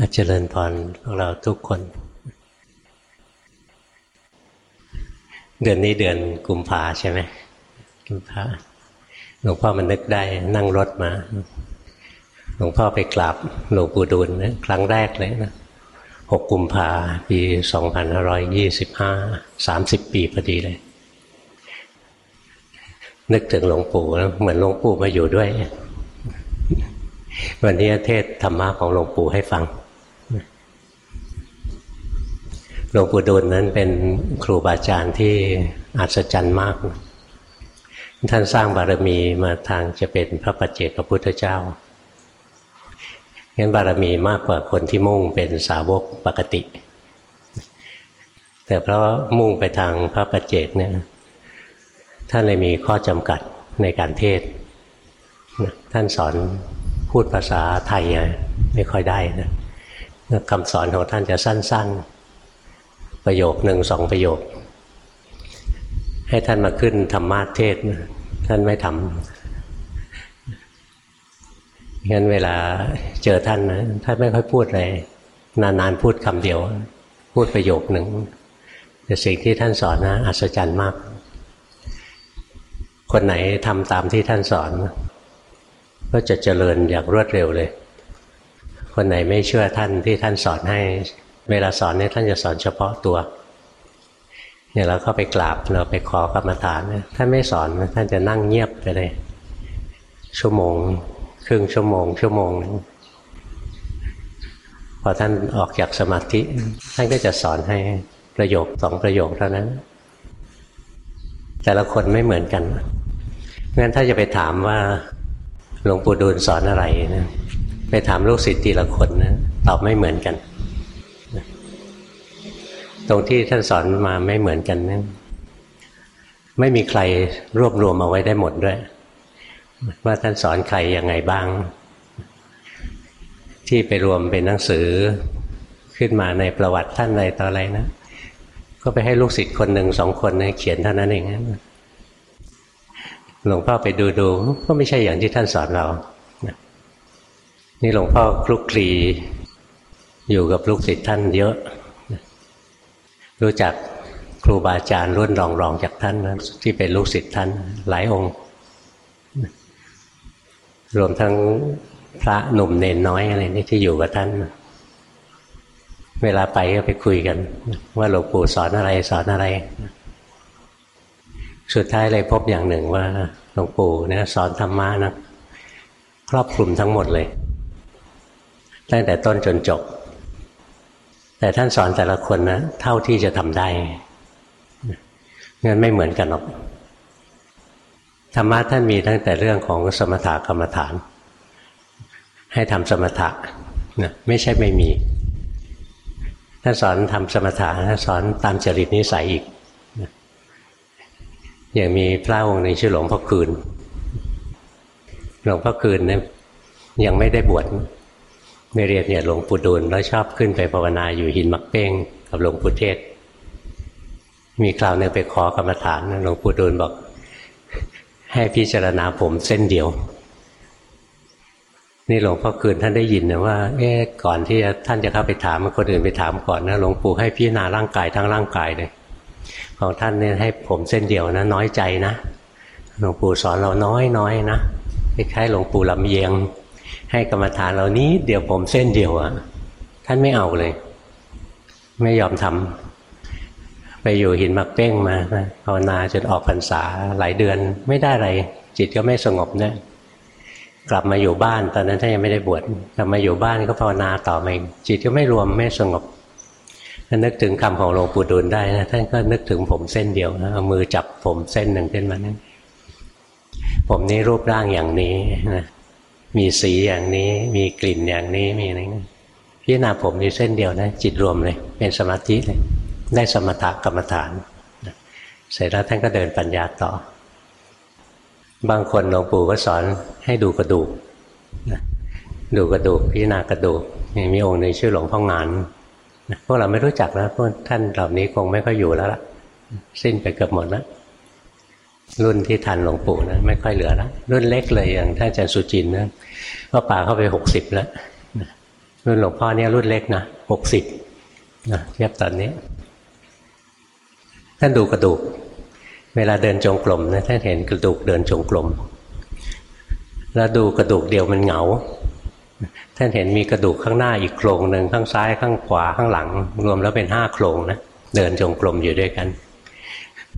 อาจเจริญพรพวกเราทุกคน เดือนนี้เดือนกุมภาใช่ไหมกุมภาหลวงพ่อมันนึกได้นั่งรถมา หลวงพ่อไปกราบหลวงปู่ดูลนะครั้งแรกเลยนะหกกุมภาปีสองพันห้าร้อยยี่สิบห้าสามสิบปีพอดีเลย นึกถึงหลวงปู่แล้วเหมือนหลวงปู่มาอยู่ด้วยวันนี้เทศธรรมะของหลวงปู่ให้ฟัง หลวงปู่ดูลนั้นเป็นครูบาอาจารย์ที่อัศจรรย์มาก ท่านสร้างบารมีมาทางจะเป็นพระปัจเจกพระพุทธเจ้างั้นบารมีมากกว่าคนที่มุ่งเป็นสาวกปกติ แต่เพราะมุ่งไปทางพระปัจเจกเนี่ยท่านเลยมีข้อจำกัดในการเทศ ท่านสอนพูดภาษาไทยไม่ค่อยได้นะคำสอนของท่านจะสั้น ๆ ประโยคหนึ่งสองประโยค ให้ท่านมาขึ้นธรรมาเทศ ท่านไม่ทำงั้นเวลาเจอท่านนะท่านไม่ค่อยพูดเลยนานๆพูดคำเดียว พูดประโยคหนึ่งแต่สิ่งที่ท่านสอนนะอัศจรรย์มาก คนไหนทำตามที่ท่านสอน ก็จะเจริญอย่างรวดเร็วเลย คนไหนไม่เชื่อท่านที่ท่านสอนให้ เวลาสอนเนี่ยท่านจะสอนเฉพาะตัวเนี่ยเราเข้าไปกราบเราไปขอกรรมฐานเนี่ยท่านไม่สอนท่านจะนั่งเงียบไปเลย ชั่วโมง ครึ่งชั่วโมง ชั่วโมงนึงพอท่านออกจากสมาธิ ท่านก็จะสอนให้ประโยคสองประโยคเท่านั้น แต่ละคนไม่เหมือนกันงั้นถ้าจะไปถามว่าหลวงปู่ดูลสอนอะไรนะไปถามลูกศิษย์ทีละคนนะตอบไม่เหมือนกัน ตรงที่ท่านสอนมาไม่เหมือนกันนะไม่มีใครรวบรวมเอาไว้ได้หมดด้วย ว่าท่านสอนใครยังไงบ้าง ที่ไปรวมเป็นหนังสือขึ้นมาในประวัติท่านอะไรต่ออะไรนะ ก็ไปให้ลูกศิษย์คนหนึ่งสองคนนะเขียนเท่านั้นเองหลวงพ่อไปดูดูก็ไม่ใช่อย่างที่ท่านสอนเรา นี่หลวงพ่อคลุกคลีอยู่กับลูกศิษย์ท่านเยอะ รู้จักครูบาอาจารย์รุ่นรองรองจากท่านนะที่เป็นลูกศิษย์ท่านหลายองค์ รวมทั้งพระหนุ่มเนนน้อยอะไรนี่ที่อยู่กับท่านเวลาไปก็ไปคุยกัน ว่าหลวงปู่สอนอะไรสอนอะไร สุดท้ายเลยพบอย่างหนึ่งว่าหลวงปู่เนี่ยสอนธรรมะนะครอบคลุมทั้งหมดเลย ตั้งแต่ต้นจนจบ แต่ท่านสอนแต่ละคนนะเท่าที่จะทำได้งั้นไม่เหมือนกันหรอกธรรมะท่านมีตั้งแต่เรื่องของสมถะกรรมฐาน ให้ทำสมถะนะไม่ใช่ไม่มีท่านสอนทำสมถะท่านสอนตามจริตนิสัยอีกอย่างมีพระองค์ในชื่อหลวงพ่อคืน หลวงพ่อคืนเนี่ยยังไม่ได้บวช ไม่เรียนเนี่ยหลวงปู่ดูลแล้วชอบขึ้นไปภาวนาอยู่หินมักเป้งกับหลวงปู่เทศ มีคราวหนึ่งไปขอกรรมฐานหลวงปู่ดูลบอก ให้พิจารณาผมเส้นเดียว นี่หลวงพ่อคืนท่านได้ยินนะว่าเอ๊ก่อนที่ท่านจะเข้าไปถามคนอื่นไปถามก่อนนะหลวงปู่ให้พิจารณาร่างกายทั้งร่างกายเลยของท่านเนี่ยให้ผมเส้นเดียวนะ น้อยใจนะหลวงปู่สอนเราน้อยน้อยนะคล้ายๆหลวงปู่ลำเยียง ให้กรรมฐานเหล่านี้เดี๋ยวผมเส้นเดียวอะ่ะ ท่านไม่เอาเลย ไม่ยอมทำไปอยู่หินมักเป้งมาภาวนาจนออกพรรษาหลายเดือนไม่ได้อะไร จิตก็ไม่สงบเนี่ยกลับมาอยู่บ้านตอนนั้นท่านยังไม่ได้บวชกลับมาอยู่บ้านก็ภาวนาต่อมาจิตก็ไม่รวมไม่สงบถ้านึกถึงคำของหลวงปู่ดูลได้นะท่านก็นึกถึงผมเส้นเดียวนะเอามือจับผมเส้นหนึ่งขึ้นมานั้นผมนี้รูปร่างอย่างนี้นะ มีสีอย่างนี้ มีกลิ่นอย่างนี้มีอะไรพิจารณาผมมีเส้นเดียวนะ จิตรวมเลย เป็นสมาธิเลย ได้สมถกรรมฐาน เสร็จแล้วท่านก็เดินปัญญาต่อ บางคนหลวงปู่ก็สอนให้ดูกระดูกดูกระดูกพิจารณากระดูกมีองค์หนึ่งชื่อหลวงพ่องานพวกเราไม่รู้จักแล้วพวกท่านเหล่านี้คงไม่ค่อยอยู่แล้วล่ะ สิ้นไปเกือบหมดแล้ว รุ่นที่ทันหลวงปู่นะไม่ค่อยเหลือแล้วรุ่นเล็กเลยอย่างท่านอาจารย์สุจินนะก็ป่าเข้าไปหกสิบแล้วรุ่นหลวงพ่อเนี่ยรุ่นเล็กนะหกสิบนะเทียบตอนนี้ ท่านดูกระดูก เวลาเดินจงกรมนะท่านเห็นกระดูกเดินจงกรมแล้วดูกระดูกเดียวมันเหงา ท่านเห็นมีกระดูกข้างหน้าอีกโครงหนึ่งข้างซ้ายข้างขวาข้างหลัง รวมแล้วเป็นห้าโครงนะเดินจงกรมอยู่ด้วยกัน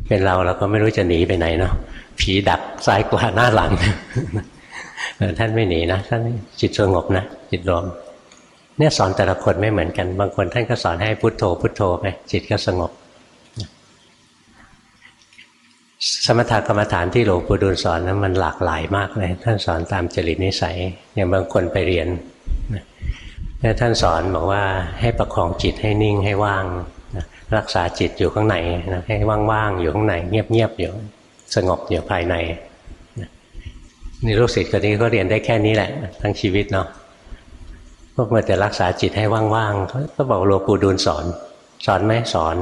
เป็นเราเราก็ไม่รู้จะหนีไปไหนเนาะผีดักซ้ายกว่าหน้าหลังท่านไม่หนีนะท่านจิตสงบนะจิตรวมเนี่ยสอนแต่ละคนไม่เหมือนกัน บางคนท่านก็สอนให้พุโทโธพุโทโธไปจิตก็สงบ สมถกรรมฐานที่หลวงปู่ดูลสอนนั้นมันหลากหลายมากเลยท่านสอนตามจริตนิสัย อย่างบางคนไปเรียนแล้วท่านสอนบอกว่าให้ประคองจิตให้นิ่งให้ว่าง รักษาจิตอยู่ข้างในนะให้ว่างๆอยู่ข้างใน เงียบๆอยู่สงบอยู่ภายในนี่ลูกศิษย์คนนี้ก็เรียนได้แค่นี้แหละ ทั้งชีวิตเนาะพวกมันจะรักษาจิตให้ว่างๆก็บอกหลวงปู่ดูลสอน สอนไหมสอน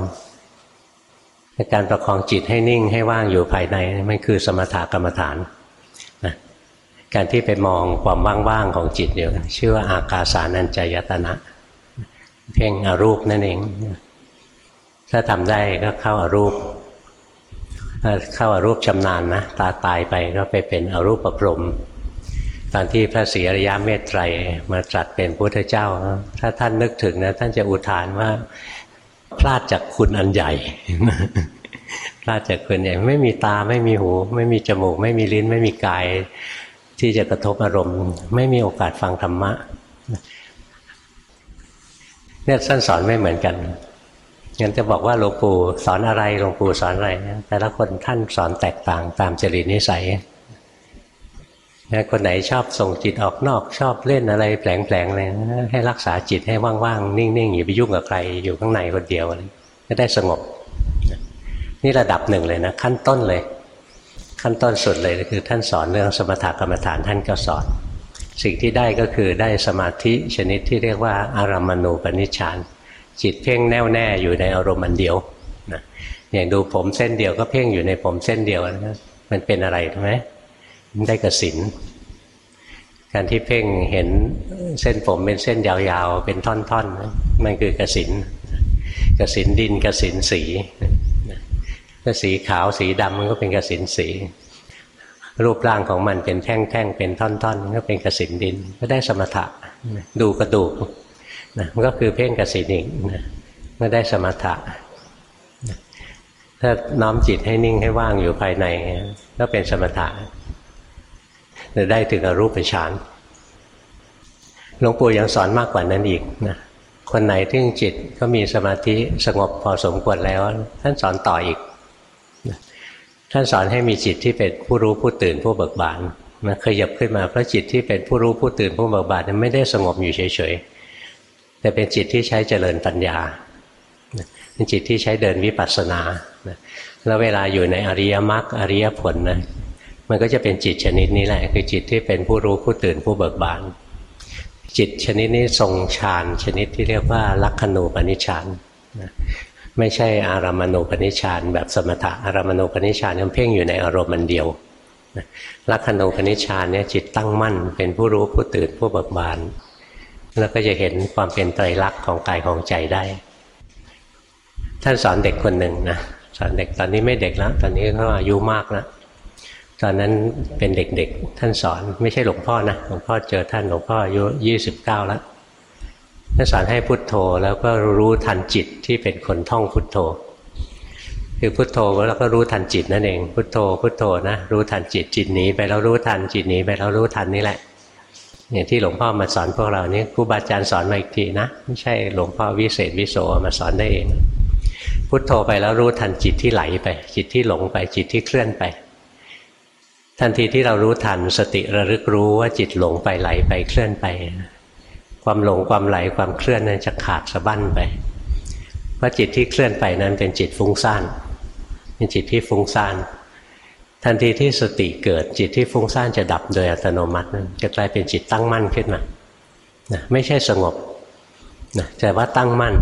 การประคองจิตให้นิ่งให้ว่างอยู่ภายในมันคือสมถกรรมฐานนะการที่ไปมองความว่างๆของจิตเดียวชื่อว่าอากาสานัญจายตนะ เพ่งอรูปนั่นเอง ถ้าทำได้ก็เข้าอารูปเข้าอารูปชำนาญนะตาตายไปก็ไปเป็นอรูปประพรมตอนที่พระศรีอริยเมตไตรมาตรัสเป็นพุทธเจ้า ถ้าท่านนึกถึงนะท่านจะอุทานว่าพลาดจากคุณอันใหญ่พลาดจากคุณใหญ่ไม่มีตาไม่มีหู ไม่มีจมูก ไม่มีลิ้น ไม่มีกาย ที่จะกระทบอารมณ์ ไม่มีโอกาสฟังธรรมะเนี่ยท่านสอนไม่เหมือนกัน งั้นจะบอกว่าหลวงปู่สอนอะไรหลวงปู่สอนอะไรแต่ละคนท่านสอนแตกต่างตามจริตนิสัยนะคนไหนชอบส่งจิตออกนอกชอบเล่นอะไรแผลงๆเลยให้รักษาจิตให้ว่างๆนิ่งๆอย่าไปยุ่งกับใครอยู่ข้างในคนเดียวก็ได้สงบ นี่ระดับหนึ่งเลยนะขั้นต้นเลย ขั้นต้นสุดเลยคือท่านสอนเรื่องสมถกรรมฐานท่านก็สอน สิ่งที่ได้ก็คือได้สมาธิชนิดที่เรียกว่าอารามณูปนิชฌาน จิตเพ่งแน่วแน่อยู่ในอารมณ์อันเดียวนะอย่างดูผมเส้นเดียวก็เพ่งอยู่ในผมเส้นเดียวนะมันเป็นอะไรใช่ไหมมันได้กสินการที่เพ่งเห็นเส้นผมเป็นเส้นยาวๆ เป็นท่อนๆ มันคือกสินกสินดินกสินสีถ้าสีขาวสีดำมันก็เป็นกสินสี รูปร่างของมันเป็นแท่งๆ เป็นท่อนๆ ก็เป็นกสินดิน ก็ได้สมถะ ดูกระดูก นะมันก็คือเพ่งกสินอีกนะก็ได้สมถะถ้าน้อมจิตให้นิ่งให้ว่างอยู่ภายในก็เป็นสมถะจะได้ถึงอรูปฌานหลวงปู่ยังสอนมากกว่านั้นอีกนะคนไหนที่จิตก็มีสมาธิสงบพอสมควรแล้ว ท่านสอนต่ออีกท่านสอนให้มีจิตที่เป็นผู้รู้ผู้ตื่นผู้เบิกบานนะขยับขึ้นมาเพราะจิตที่เป็นผู้รู้ผู้ตื่นผู้เบิกบานไม่ได้สงบอยู่เฉยๆ แต่เป็นจิตที่ใช้เจริญปัญญาเป็นจิตที่ใช้เดินวิปัสสนาแล้วเวลาอยู่ในอริยมรรคอริยผลนะมันก็จะเป็นจิตชนิดนี้แหละ คือจิตที่เป็นผู้รู้ผู้ตื่นผู้เบิกบาน จิตชนิดนี้ทรงฌานชนิดที่เรียกว่าลักขณูปนิชฌานไม่ใช่อารามณูปนิชฌานแบบสมถะอารามณูปนิชฌานมันเพ่งอยู่ในอารมณ์มันเดียวลักขณูปนิชฌานเนี่ยจิตตั้งมั่น เป็นผู้รู้ผู้ตื่นผู้เบิกบาน แล้วก็จะเห็นความเป็นไตรลักษณ์ของกายของใจได้ ท่านสอนเด็กคนหนึ่งนะสอนเด็กตอนนี้ไม่เด็กแล้ว ตอนนี้เขาอายุมากแล้วตอนนั้นเป็นเด็กๆ ท่านสอนไม่ใช่หลวงพ่อนะหลวงพ่อเจอท่านหลวงพ่ออายุยี่สิบเก้าแล้วท่านสอนให้พุทโธแล้วก็รู้ทันจิตที่เป็นคนท่องพุทโธ คือพุทโธแล้วก็รู้ทันจิตนั่นเอง พุทโธพุทโธนะรู้ทันจิตจิตหนีไปแล้วรู้ทันจิตหนีไปแล้วรู้ทันนี่แหละ อย่างที่หลวงพ่อมาสอนพวกเรานี่ครูบาอาจารย์สอนมาอีกทีนะไม่ใช่หลวงพ่อวิเศษวิโสมาสอนได้เอง พุทโธไปแล้วรู้ทันจิตที่ไหลไป จิตที่หลงไปจิตที่เคลื่อนไป ทันทีที่เรารู้ทันสติระลึกรู้ว่าจิตหลงไปไหลไปเคลื่อนไป ความหลงความไหลความเคลื่อนนั้นจะขาดสะบั้นไปเพราะจิตที่เคลื่อนไปนั้นเป็นจิตฟุ้งซ่านเป็นจิตที่ฟุ้งซ่าน ทันทีที่สติเกิดจิตที่ฟุ้งซ่านจะดับโดยอัตโนมัตินั้นจะกลายเป็นจิตตั้งมั่นขึ้นมานะไม่ใช่สงบนะแต่ว่าตั้งมั่น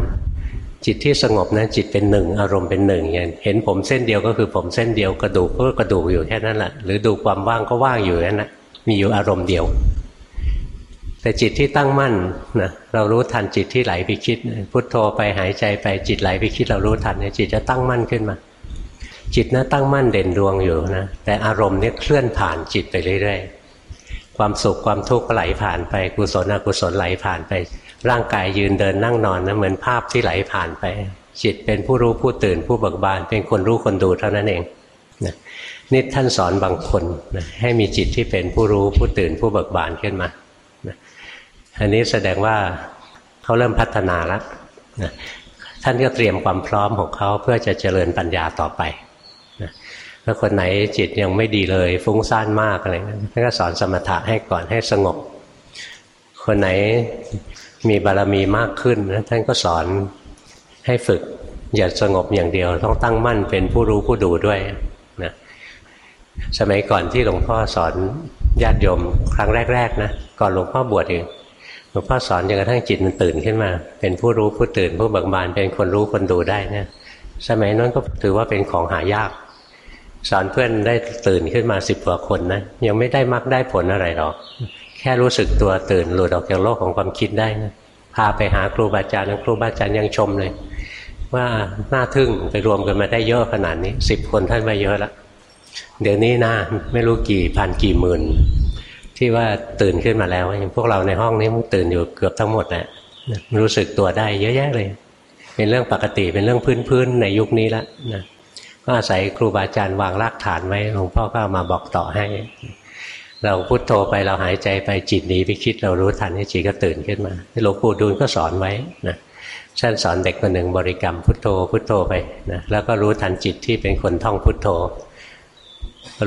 จิตที่สงบนะจิตเป็นหนึ่ง อารมณ์เป็นหนึ่งอย่างเห็นผมเส้นเดียวก็คือผมเส้นเดียวกระดูกก็กระดูกอยู่แค่นั้นแหละหรือดูความว่างก็ว่างอยู่นั่นแหละมีอยู่อารมณ์เดียว แต่จิตที่ตั้งมั่นนะเรารู้ทันจิตที่ไหลไปคิด พุทโธไปหายใจไปจิตไหลไปคิดเรารู้ทันเนี่ยจิตจะตั้งมั่นขึ้นมา จิตนะตั้งมั่นเด่นดวงอยู่นะ แต่อารมณ์เนี่ยเคลื่อนผ่านจิตไปเรื่อยๆ ความสุขความทุกข์ไหลผ่านไปกุศลอกุศลไหลผ่านไป ร่างกายยืนเดินนั่งนอนนะเหมือนภาพที่ไหลผ่านไป จิตเป็นผู้รู้ผู้ตื่นผู้เบิกบาน เป็นคนรู้คนดูเท่านั้นเองนะนี่ท่านสอนบางคนนะให้มีจิตที่เป็นผู้รู้ผู้ตื่นผู้เบิกบานขึ้นมานะอันนี้แสดงว่าเขาเริ่มพัฒนาแล้วนะท่านก็เตรียมความพร้อมของเขาเพื่อจะเจริญปัญญาต่อไป ถ้าคนไหนจิตยังไม่ดีเลย ฟุ้งซ่านมากอะไรเงี้ยท่านก็สอนสมถะให้ก่อนให้สงบ คนไหนมีบารมีมากขึ้นท่านก็สอนให้ฝึก อย่าสงบอย่างเดียว ต้องตั้งมั่นเป็นผู้รู้ผู้ดูด้วยนะสมัยก่อนที่หลวงพ่อสอนญาติโยมครั้งแรก ๆ นะก่อนหลวงพ่อบวชเองหลวงพ่อสอนจนกระทั่งจิตมันตื่นขึ้นมา เป็นผู้รู้ผู้ตื่น ผู้เบิกบานเป็นคนรู้คนดูได้เนี่ยสมัยนั้นก็ถือว่าเป็นของหายาก สอนเพื่อนได้ตื่นขึ้นมาสิบกว่าคนนะยังไม่ได้มักได้ผลอะไรหรอก แค่รู้สึกตัวตื่นหลุดออกจากโลกของความคิดได้นะพาไปหาครูบาอาจารย์ครูบาอาจารย์ยังชมเลย ว่าน่าทึ่งไปรวมกันมาได้เยอะขนาดนี้สิบคนท่านมาเยอะแล้วเดี๋ยวนี้นะไม่รู้กี่พันกี่หมื่นที่ว่าตื่นขึ้นมาแล้วอย่างพวกเราในห้องนี้มันตื่นอยู่เกือบทั้งหมดแหละรู้สึกตัวได้เยอะแยะเลย เป็นเรื่องปกติเป็นเรื่องพื้นๆในยุคนี้แล้วนะ ก็อาศัยครูบาอาจารย์วางรากฐานไว้หลวงพ่อก็มาบอกต่อให้ เราพุโทโธไปเราหายใจไปจิตหนีไปคิดเรารู้ทันให้จิตก็ตื่นขึ้นมาหลวงปู่ดูลก็สอนไว้นะท่านสอนเด็กคนหนึ่งบริกรรมพุทโธพุทโธไปนะแล้วก็รู้ทันจิตที่เป็นคนท่องพุทโธ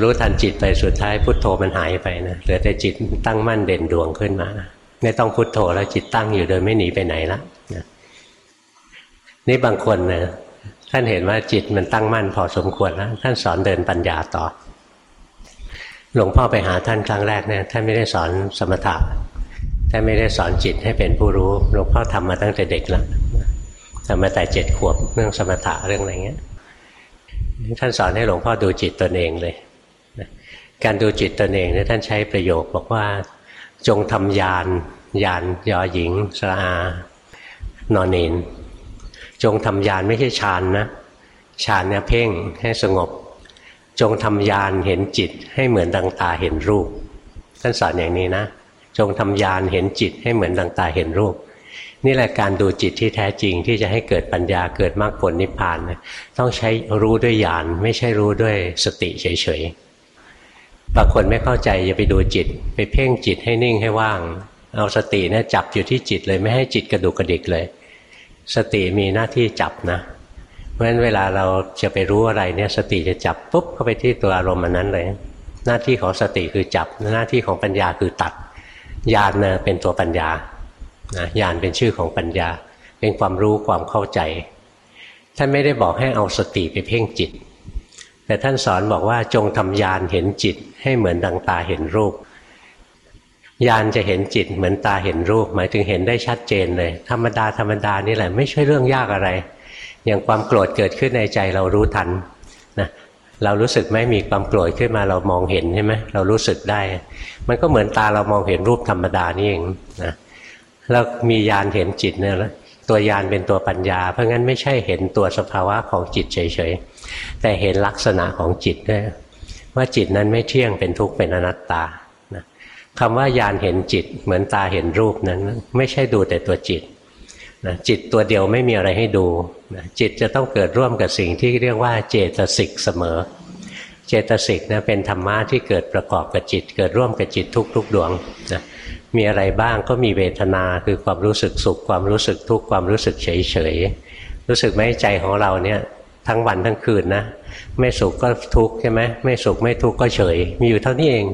รู้ทันจิตไปสุดท้ายพุทโธมันหายไปนะเหลือแต่จิตตั้งมั่นเด่นดวงขึ้นมาไม่ต้องพุทโธแล้วจิตตั้งอยู่โดยไม่หนีไปไหนละนะนี่บางคนนะ ท่านเห็นว่าจิตมันตั้งมั่นพอสมควรแล้วท่านสอนเดินปัญญาต่อ หลวงพ่อไปหาท่านครั้งแรกเนี่ยท่านไม่ได้สอนสมถะท่านไม่ได้สอนจิตให้เป็นผู้รู้หลวงพ่อทำมาตั้งแต่เด็กแล้วทำมาแต่เจ็ดขวบเรื่องสมถะเรื่องอะไรเงี้ยท่านสอนให้หลวงพ่อดูจิตตนเองเลยการดูจิตตนเองเนี่ยท่านใช้ประโยคบอกว่าจงทำยานยานยอหญิงสะอานอนเนน จงทำยานไม่ใช่ฌานนะฌานเนี่ยเพ่งให้สงบ จงทำยานเห็นจิตให้เหมือนดังตาเห็นรูปท่านสอนอย่างนี้นะ จงทำยานเห็นจิตให้เหมือนดังตาเห็นรูป นี่แหละการดูจิตที่แท้จริงที่จะให้เกิดปัญญาเกิดมรรคผลนิพพานนะต้องใช้รู้ด้วยญาณไม่ใช่รู้ด้วยสติเฉยๆบางคนไม่เข้าใจอย่าไปดูจิต ไปเพ่งจิตให้นิ่งให้ว่าง เอาสติเนี่ยจับอยู่ที่จิตเลยไม่ให้จิตกระดุกกระดิกเลย สติมีหน้าที่จับนะ เพราะฉะนั้นเวลาเราจะไปรู้อะไรเนี่ยสติจะจับปุ๊บเข้าไปที่ตัวอารมณ์นั้นเลย หน้าที่ของสติคือจับ หน้าที่ของปัญญาคือตัดญาณเนะเป็นตัวปัญญานะญาณเป็นชื่อของปัญญา เป็นความรู้ความเข้าใจ ท่านไม่ได้บอกให้เอาสติไปเพ่งจิต แต่ท่านสอนบอกว่าจงทำญาณเห็นจิตให้เหมือนดังตาเห็นรูป ญาณจะเห็นจิตเหมือนตาเห็นรูป หมายถึงเห็นได้ชัดเจนเลย ธรรมดาธรรมดานี่แหละไม่ใช่เรื่องยากอะไร อย่างความโกรธเกิดขึ้นในใจเรารู้ทันนะเรารู้สึกไหมมีความโกรธขึ้นมาเรามองเห็นใช่ไหมเรารู้สึกได้ มันก็เหมือนตาเรามองเห็นรูปธรรมดานี่เองนะแล้วมีญาณเห็นจิตเนี่ยตัวญาณเป็นตัวปัญญา เพราะงั้นไม่ใช่เห็นตัวสภาวะของจิตเฉยๆ แต่เห็นลักษณะของจิตด้วยว่าจิตนั้นไม่เที่ยงเป็นทุกข์เป็นอนัตตา คำว่ายานเห็นจิต เหมือนตาเห็นรูปนั้น ไม่ใช่ดูแต่ตัวจิตนะจิตตัวเดียวไม่มีอะไรให้ดูนะจิตจะต้องเกิดร่วมกับสิ่งที่เรียกว่าเจตสิกเสมอ เจตสิกนะเป็นธรรมะที่เกิดประกอบกับจิต เกิดร่วมกับจิตทุกๆดวงนะมีอะไรบ้างก็มีเวทนาคือความรู้สึกสุข ความรู้สึกทุกข์ความรู้สึกเฉยเฉยรู้สึกไหมใจของเราเนี่ยทั้งวันทั้งคืนนะ ไม่สุขก็ทุกข์ใช่ไหมไม่สุขไม่ทุกข์ก็เฉย มีอยู่เท่านี้เอง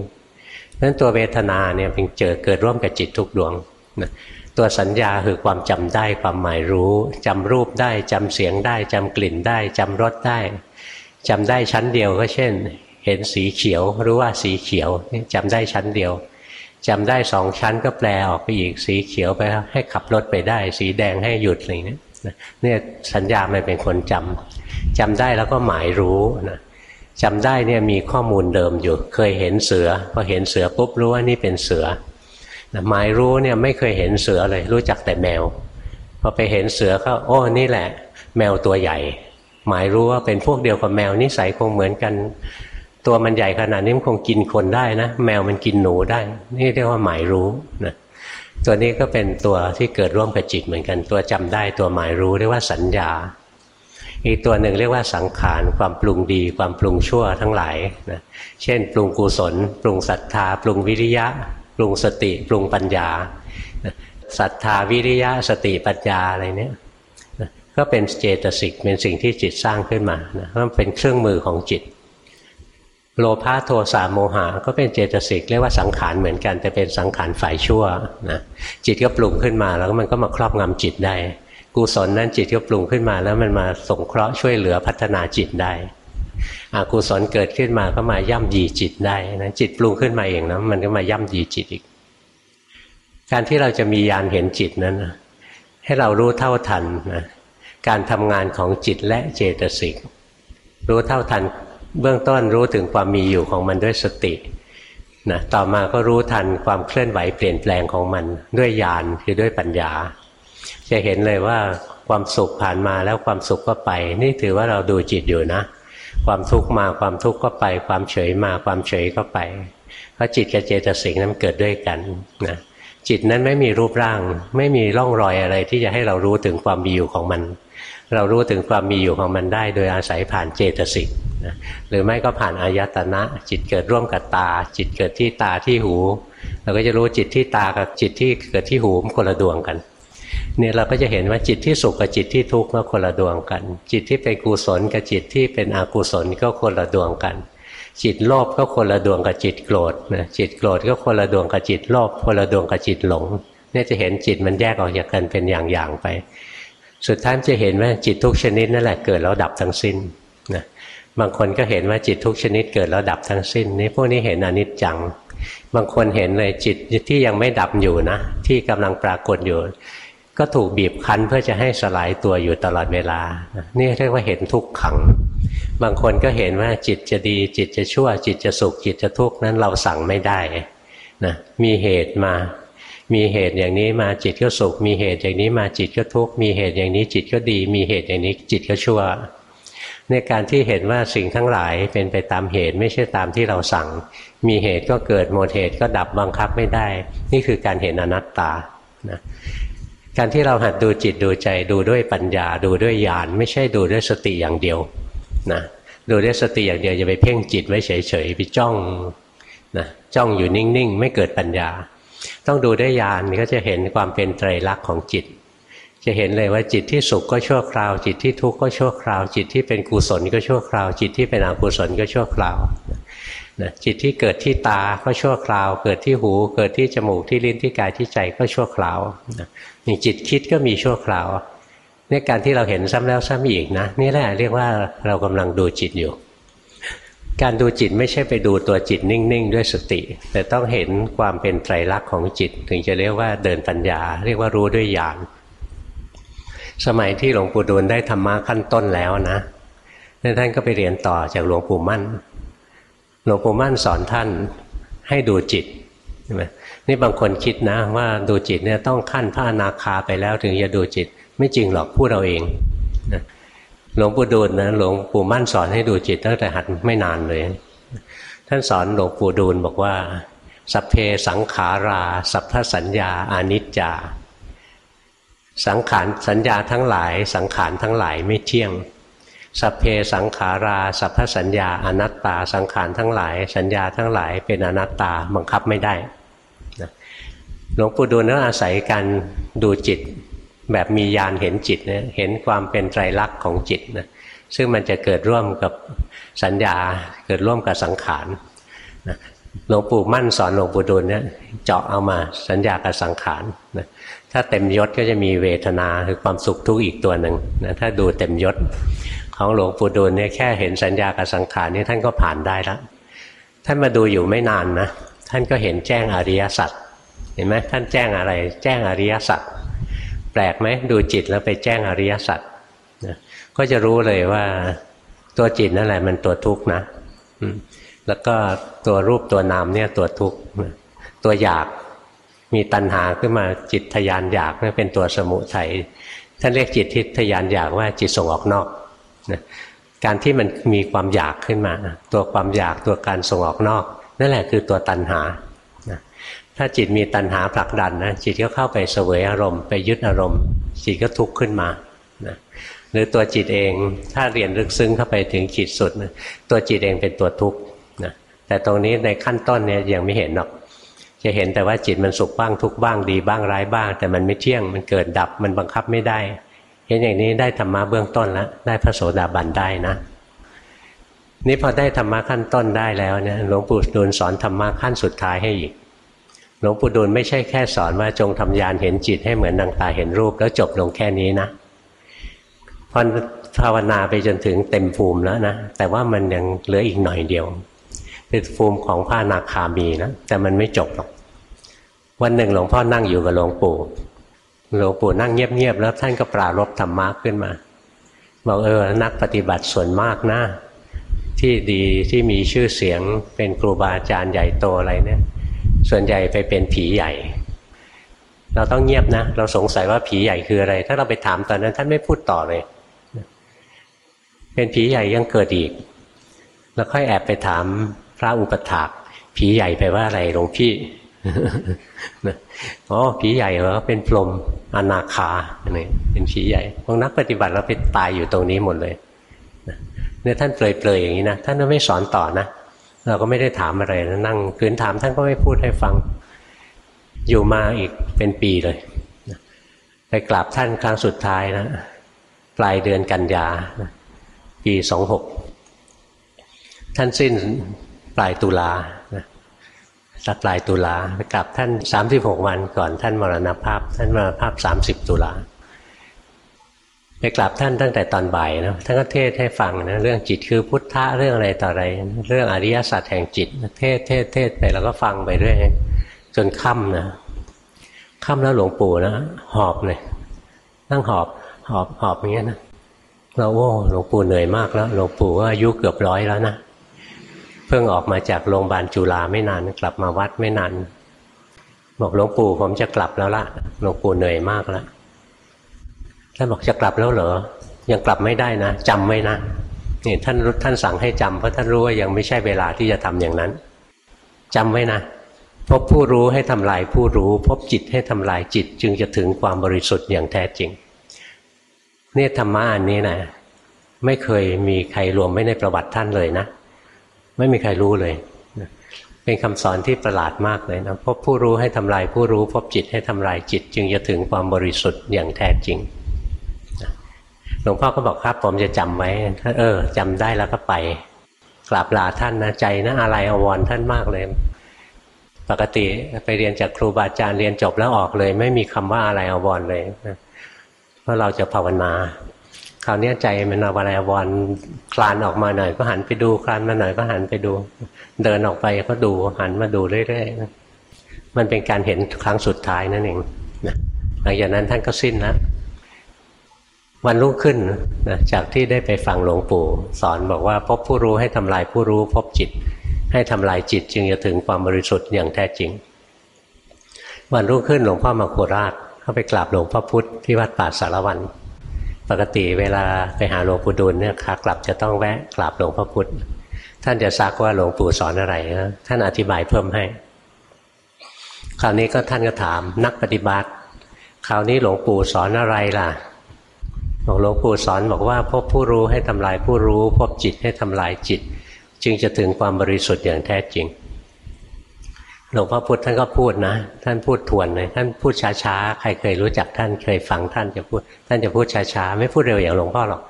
นั้นตัวเวทนาเนี่ยเป็นเจอเกิดร่วมกับจิตทุกดวงนะตัวสัญญาคือความจำได้ความหมายรู้จำรูปได้จำเสียงได้จำกลิ่นได้จำรสได้จำได้ชั้นเดียวก็เช่น เห็นสีเขียวรู้ว่าสีเขียวจำได้ชั้นเดียวจำได้สองชั้นก็แปลออกไปอีกสีเขียวไปให้ขับรถไปได้ สีแดงให้หยุดอะไรเงี้ยเนี่ยสัญญามันเป็นคนจำจำได้แล้วก็หมายรู้นะ จำได้เนี่ยมีข้อมูลเดิมอยู่ เคยเห็นเสือพอเห็นเสือปุ๊บรู้ว่านี่เป็นเสือหมายรู้เนี่ยไม่เคยเห็นเสือเลย รู้จักแต่แมวพอไปเห็นเสือก็โอ้นี่แหละ แมวตัวใหญ่ หมายรู้ว่าเป็นพวกเดียวกับแมวนิสัยคงเหมือนกัน ตัวมันใหญ่ขนาดนี้มันคงกินคนได้นะแมวมันกินหนูได้ นี่เรียกว่าหมายรู้นะตัวนี้ก็เป็นตัวที่เกิดร่วมกับจิตเหมือนกัน ตัวจำได้ตัวหมายรู้เรียกว่าสัญญา อีกตัวหนึ่งเรียกว่าสังขารความปรุงดีความปรุงชั่วทั้งหลายนะเช่น ปรุงกุศล ปรุงศรัทธา ปรุงวิริยะ ปรุงสติ ปรุงปัญญาศรัทธาวิริยะสติปัญญาอะไรเนี้ยก็เป็นเจตสิกเป็นสิ่งที่จิตสร้างขึ้นมานะมันเป็นเครื่องมือของจิต โลภะโทสะโมหะก็เป็นเจตสิกเรียกว่าสังขารเหมือนกันแต่เป็นสังขารฝ่ายชั่วนะจิตก็ปรุงขึ้นมาแล้วมันก็มาครอบงำจิตได้ กุศลนั้นจิตก็ปรุงขึ้นมา แล้วมันมาสงเคราะห์ช่วยเหลือพัฒนาจิตได้อกุศลเกิดขึ้นมาก็มาย่ำยีจิตได้นะจิตปรุงขึ้นมาเองนะมันก็มาย่ำยีจิตอีก การที่เราจะมียานเห็นจิตนั้นให้เรารู้เท่าทันนะการทำงานของจิตและเจตสิกรู้เท่าทันเบื้องต้นรู้ถึงความมีอยู่ของมันด้วยสตินะต่อมาก็รู้ทันความเคลื่อนไหวเปลี่ยนแปลงของมันด้วยญาณคือด้วยปัญญา จะเห็นเลยว่าความสุขผ่านมาแล้วความสุขก็ไป นี่ถือว่าเราดูจิตอยู่นะ ความทุกข์มาความทุกข์ก็ไป ความเฉยมาความเฉยก็ไป เพราะจิตกับเจตสิกนั้นเกิดด้วยกันนะจิตนั้นไม่มีรูปร่าง ไม่มีร่องรอยอะไรที่จะให้เรารู้ถึงความมีอยู่ของมัน เรารู้ถึงความมีอยู่ของมันได้ โดยอาศัยผ่านเจตสิกนะหรือไม่ก็ผ่านอายตนะ จิตเกิดร่วมกับตา จิตเกิดที่ตาที่หู เราก็จะรู้จิตที่ตากับจิตที่เกิดที่หูมันคนละดวงกันเนี่ยเราก็จะเห็นว่าจิตที่สุขกับจิตที่ทุกข์ก็คนละดวงกัน จิตที่เป็นกุศลกับจิตที่เป็นอกุศลก็คนละดวงกัน จิตโลภก็คนละดวงกับจิตโกรธนะจิตโกรธก็คนละดวงกับจิตโลภคนละดวงกับจิตหลงเนี่ยจะเห็นจิตมันแยกออกจากกันเป็นอย่างๆไป สุดท้ายจะเห็นว่าจิตทุกชนิดนั่นแหละเกิดแล้วดับทั้งสิ้นนะบางคนก็เห็นว่าจิตทุกชนิดเกิดแล้วดับทั้งสิ้นนี่พวกนี้เห็นอนิจจัง บางคนเห็นเลยจิตที่ยังไม่ดับอยู่นะ ที่กำลังปรากฏอยู่ ก็ถูกบีบคั้นเพื่อจะให้สลายตัวอยู่ตลอดเวลา นี่เรียกว่าเห็นทุกขัง บางคนก็เห็นว่าจิตจะดี จิตจะชั่ว จิตจะสุข จิตจะทุกข์นั้นเราสั่งไม่ได้นะมีเหตุมา มีเหตุอย่างนี้มาจิตก็สุข มีเหตุอย่างนี้มาจิตก็ทุกข์ มีเหตุอย่างนี้จิตก็ดี มีเหตุอย่างนี้จิตก็ชั่ว ในการที่เห็นว่าสิ่งทั้งหลายเป็นไปตามเหตุไม่ใช่ตามที่เราสั่ง มีเหตุก็เกิดหมดเหตุก็ดับบังคับไม่ได้ นี่คือการเห็นอนัตตานะ การที่เราหัดดูจิตดูใจดูด้วยปัญญา ดูด้วยญาณไม่ใช่ดูด้วยสติอย่างเดียวนะดูด้วยสติอย่างเดียวจะไปเพ่งจิตไว้เฉยๆไปจ้องนะจ้องอยู่นิ่งๆ ไม่เกิดปัญญา ต้องดูด้วยญาณก็จะเห็นความเป็นไตรลักษณ์ของจิต จะเห็นเลยว่าจิตที่สุขก็ชั่วคราว จิตที่ทุกข์ก็ชั่วคราว จิตที่เป็นกุศลก็ชั่วคราว จิตที่เป็นอกุศลก็ชั่วคราวนะ จิตที่เกิดที่ตาก็ชั่วคราว เกิดที่หู เกิดที่จมูกที่ลิ้นที่กายที่ใจก็ชั่วคราวนี่จิตคิดก็มีชั่วคราวเนี่ยการที่เราเห็นซ้ำแล้วซ้ำอีกนะนี่แหละเรียกว่าเรากำลังดูจิตอยู่ การดูจิตไม่ใช่ไปดูตัวจิตนิ่งๆ ด้วยสติ แต่ต้องเห็นความเป็นไตรลักษณ์ของจิต ถึงจะเรียกว่าเดินปัญญา เรียกว่ารู้ด้วยญาณสมัยที่หลวงปู่ดูลได้ธรรมะขั้นต้นแล้วนะท่านก็ไปเรียนต่อจากหลวงปู่มั่น หลวงปู่มั่นสอนท่านให้ดูจิตใช่ไหมนี่บางคนคิดนะว่าดูจิตเนี่ยต้องขั้นพระอนาคาไปแล้วถึงจะดูจิต ไม่จริงหรอกพูดเราเองนะหลวงปู่ดูลนะหลวงปู่มั่นสอนให้ดูจิตตั้งแต่หัดไม่นานเลย ท่านสอนหลวงปู่ดูลบอกว่า สัพเพสังขารา สัพพสัญญาอนิจจา สังขารสัญญาทั้งหลาย สังขารทั้งหลายไม่เที่ยง สัพเพสังขารา สัพพสัญญาอนัตตาสังขารทั้งหลาย สัญญาทั้งหลายเป็นอนัตตาบังคับไม่ได้หลวงปู่ดูลนั้นอาศัยการดูจิต แบบมียานเห็นจิตเนี่ยเห็นความเป็นไตรลักษณ์ของจิตนะซึ่งมันจะเกิดร่วมกับสัญญาเกิดร่วมกับสังขารหลวงปู่มั่นสอนหลวงปู่ดูลเนี่ยเจาะเอามาสัญญากับสังขารนะถ้าเต็มยศก็จะมีเวทนาคือความสุขทุกข์อีกตัวหนึ่งนะถ้าดูเต็มยศ ของหลวงปู่ดูลเนี่ยแค่เห็นสัญญากับสังขารนี่ท่านก็ผ่านได้แล้วท่านมาดูอยู่ไม่นานนะท่านก็เห็นแจ้งอริยสัจเห็นไหมท่านแจ้งอะไร แจ้งอริยสัจแปลกไหมดูจิตแล้วไปแจ้งอริยสัจก็จะรู้เลยว่าตัวจิตนั่นแหละมันตัวทุกข์นะแล้วก็ตัวรูปตัวนามเนี่ยตัวทุกข์ตัวอยากมีตัณหาขึ้นมาจิตทยานอยากนั่นเป็นตัวสมุทัยท่านเรียกจิตที่ทยานอยากว่าจิตส่งออกนอก นะการที่มันมีความอยากขึ้นมา ตัวความอยากตัวการส่งออกนอก นั่นแหละคือตัวตัณหานะถ้าจิตมีตัณหาผลักดันนะจิตก็เข้าไปเสวยอารมณ์ไปยึดอารมณ์ จิตก็ทุกข์ขึ้นมานะหรือตัวจิตเองถ้าเรียนลึกซึ้งเข้าไปถึงจิตสุดนะตัวจิตเองเป็นตัวทุกข์นะแต่ตรงนี้ในขั้นต้นเนี่ยยังไม่เห็นหรอก จะเห็นแต่ว่าจิตมันสุขบ้างทุกบ้างดีบ้างร้ายบ้าง แต่มันไม่เที่ยงมันเกิดดับมันบังคับไม่ได้ เห็นอย่างนี้ได้ธรรมะเบื้องต้นแล้วได้พระโสดาบันได้นะ นี่พอได้ธรรมะขั้นต้นได้แล้วเนี่ยหลวงปู่ดูลสอนธรรมะขั้นสุดท้ายให้อีกหลวงปู่ดูลไม่ใช่แค่สอนว่าจงทำยานเห็นจิตให้เหมือนดังตาเห็นรูปแล้วจบลงแค่นี้นะพอภาวนาไปจนถึงเต็มภูมิแล้วนะแต่ว่ามันยังเหลืออีกหน่อยเดียวเป็นภูมิของพระนาคามีนะแต่มันไม่จบหรอกวันหนึ่งหลวงพ่อนั่งอยู่กับหลวงปู่ หลวงปู่นั่งเงียบๆแล้วท่านก็ปรารบธรรมะขึ้นมาบอกเออนักปฏิบัติส่วนมากนะที่ดีที่มีชื่อเสียงเป็นครูบาอาจารย์ใหญ่โตอะไรเนี่ย ส่วนใหญ่ไปเป็นผีใหญ่ เราต้องเงียบนะ เราสงสัยว่าผีใหญ่คืออะไร ถ้าเราไปถามตอนนั้นท่านไม่พูดต่อเลย เป็นผีใหญ่ยังเกิดอีก แล้วค่อยแอบไปถามพระอุปถากผีใหญ่ไปว่าอะไรหลวงพี่ อ๋อผีใหญ่เหรอเป็นพรมอนาคาเนี่ยเป็นผีใหญ่พวกนักปฏิบัติเราไปตายอยู่ตรงนี้หมดเลยเนี่ยท่านเปลยๆอย่างนี้นะท่านไม่สอนต่อนะเราก็ไม่ได้ถามอะไรนะนั่งคืนถามท่านก็ไม่พูดให้ฟัง อยู่มาอีกเป็นปีเลยไปกราบท่านครั้งสุดท้ายนะปลายเดือนกันยาปีสองหกท่านสิ้นปลายตุลา สักปลายตุลาไปกลับท่านสามสิบหกวันก่อนท่านมรณภาพ ท่านมรณภาพสามสิบตุลาไปกลับท่านตั้งแต่ตอนบ่ายนะท่านก็เทศให้ฟังนะเรื่องจิตคือพุทธะเรื่องอะไรต่ออะไร เรื่องอริยสัจแห่งจิต เทศเทศเทศไปแล้วก็ฟังไปเรื่อยจนค่ำนะค่ำแล้วหลวงปู่นะหอบเลยนั่งหอบหอบหอบอย่างเงี้ยนะเราโอ้หลวงปู่เหนื่อยมากแล้วหลวงปู่ว่าอายุเกือบร้อยแล้วนะ เพิ่งออกมาจากโรงพยาบาลจุฬาไม่นาน กลับมาวัดไม่นานบอกหลวงปู่ผมจะกลับแล้วละหลวงปู่เหนื่อยมากแล้วท่านบอกจะกลับแล้วเหรอ ยังกลับไม่ได้นะจำไว้นะนี่ท่านท่านสั่งให้จำเพราะท่านรู้ว่ายังไม่ใช่เวลาที่จะทำอย่างนั้นจำไว้นะพบผู้รู้ให้ทำลายผู้รู้ พบจิตให้ทำลายจิต จึงจะถึงความบริสุทธิ์อย่างแท้จริงเนี่ยธรรมะอันนี้นะไม่เคยมีใครรวมไว้ในประวัติท่านเลยนะ ไม่มีใครรู้เลย เป็นคำสอนที่ประหลาดมากเลยนะพบผู้รู้ให้ทำลายผู้รู้ พบจิตให้ทำลายจิต จึงจะถึงความบริสุทธิ์อย่างแท้จริงหลวงพ่อก็บอกครับผมจะจำไว้ถ้าเออจำได้แล้วก็ไปกราบลาท่านนะใจนะอะไรอววรท่านมากเลย ปกติไปเรียนจากครูบาอาจารย์เรียนจบแล้วออกเลย ไม่มีคำว่าอะไรอววรเลยเพราะเราจะภาวนา คราวนี้ใจมันเอาอะไรวนคลานออกมาหน่อย ก็หันไปดูคลานมาหน่อยก็หันไปดู เดินออกไปก็ดูหันมาดูเรื่อยๆมันเป็นการเห็นครั้งสุดท้ายนั่นเองนะหลังจากนั้นท่านก็สิ้นแล้ววันรุ่งขึ้นนะจากที่ได้ไปฟังหลวงปู่ สอนบอกว่าพบผู้รู้ให้ทำลายผู้รู้พบจิต ให้ทำลายจิตจึงจะถึงความบริสุทธิ์อย่างแท้จริง วันรุ่งขึ้นหลวงพ่อมาโคราชเข้าไปกราบหลวงพ่อพุธที่วัดป่าสารวัน ปกติเวลาไปหาหลวงปู่ดูลเนี่ยขากลับจะต้องแวะกราบหลวงพ่อพุธท่านจะซักว่าหลวงปู่สอนอะไรนะท่านอธิบายเพิ่มให้ คราวนี้ก็ท่านก็ถามนักปฏิบัติ คราวนี้หลวงปู่สอนอะไรล่ะบอกหลวงปู่สอนบอกว่าพบผู้รู้ให้ทำลายผู้รู้ พบจิตให้ทำลายจิต จึงจะถึงความบริสุทธิ์อย่างแท้จริง หลวงพ่อพุธท่านก็พูดนะ ท่านพูดทวนเลยท่านพูดช้าๆ ใครเคยรู้จักท่านเคยฟังท่านจะพูด ท่านจะพูดช้าๆ ไม่พูดเร็วอย่างหลวงพ่อหรอก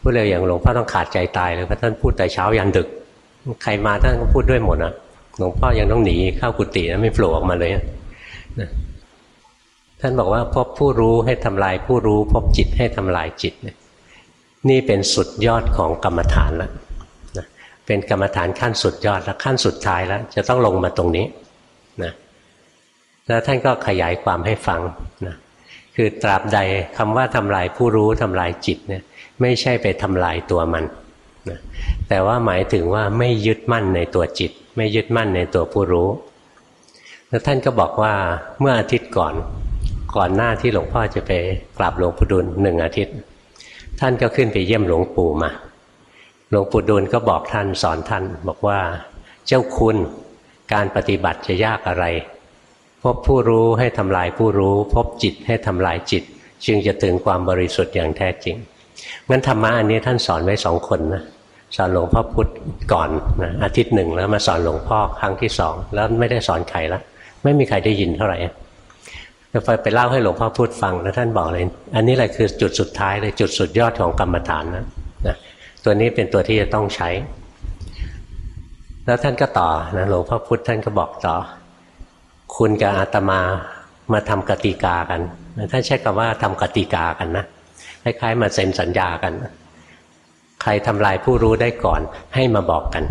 พูดเร็วอย่างหลวงพ่อต้องขาดใจตายเลยเพราะท่านพูดแต่เช้ายันดึก ใครมาท่านก็พูดด้วยหมดนะหลวงพ่อยังต้องหนีเข้ากุฏิแล้วไม่โผล่ออกมาเลยนะท่านบอกว่าพบผู้รู้ให้ทำลายผู้รู้ พบจิตให้ทำลายจิตนี่เป็นสุดยอดของกรรมฐานแล้วเป็นกรรมฐานขั้นสุดยอดและขั้นสุดท้ายแล้วจะต้องลงมาตรงนี้ นะแล้วท่านก็ขยายความให้ฟังนะคือตราบใดคำว่าทำลายผู้รู้ทำลายจิตเนี่ยไม่ใช่ไปทำลายตัวมันนะแต่ว่าหมายถึงว่าไม่ยึดมั่นในตัวจิต ไม่ยึดมั่นในตัวผู้รู้ แล้วท่านก็บอกว่าเมื่ออาทิตย์ก่อนก่อนหน้าที่หลวงพ่อจะไปกราบหลวงปู่ดุลหนึ่งอาทิตย์ ท่านก็ขึ้นไปเยี่ยมหลวงปู่มาหลวงปู่ดุลก็บอกท่านสอนท่านบอกว่า เจ้าคุณ การปฏิบัติจะยากอะไร พบผู้รู้ให้ทำลายผู้รู้ พบจิตให้ทำลายจิต จึงจะถึงความบริสุทธิ์อย่างแท้จริงงั้นธรรมะอันนี้ท่านสอนไว้สองคนนะสอนหลวงพ่อพุธก่อนนะอาทิตย์หนึ่งแล้วมาสอนหลวงพ่อครั้งที่สองแล้วไม่ได้สอนใครละไม่มีใครได้ยินเท่าไหร่แล้วไปเล่าให้หลวงพ่อพูดฟังแล้วท่านบอกเลย อันนี้แหละคือจุดสุดท้ายเลยจุดสุดยอดของกรรมฐานนะนะตัวนี้เป็นตัวที่จะต้องใช้ แล้วท่านก็ต่อนะหลวงพ่อพุธท่านก็บอกต่อ คุณกับอาตมามาทำกติกากันท่านใช้คำว่าทำกติกากันนะคล้ายๆมาเซ็นสัญญากัน ใครทำลายผู้รู้ได้ก่อน ให้มาบอกกัน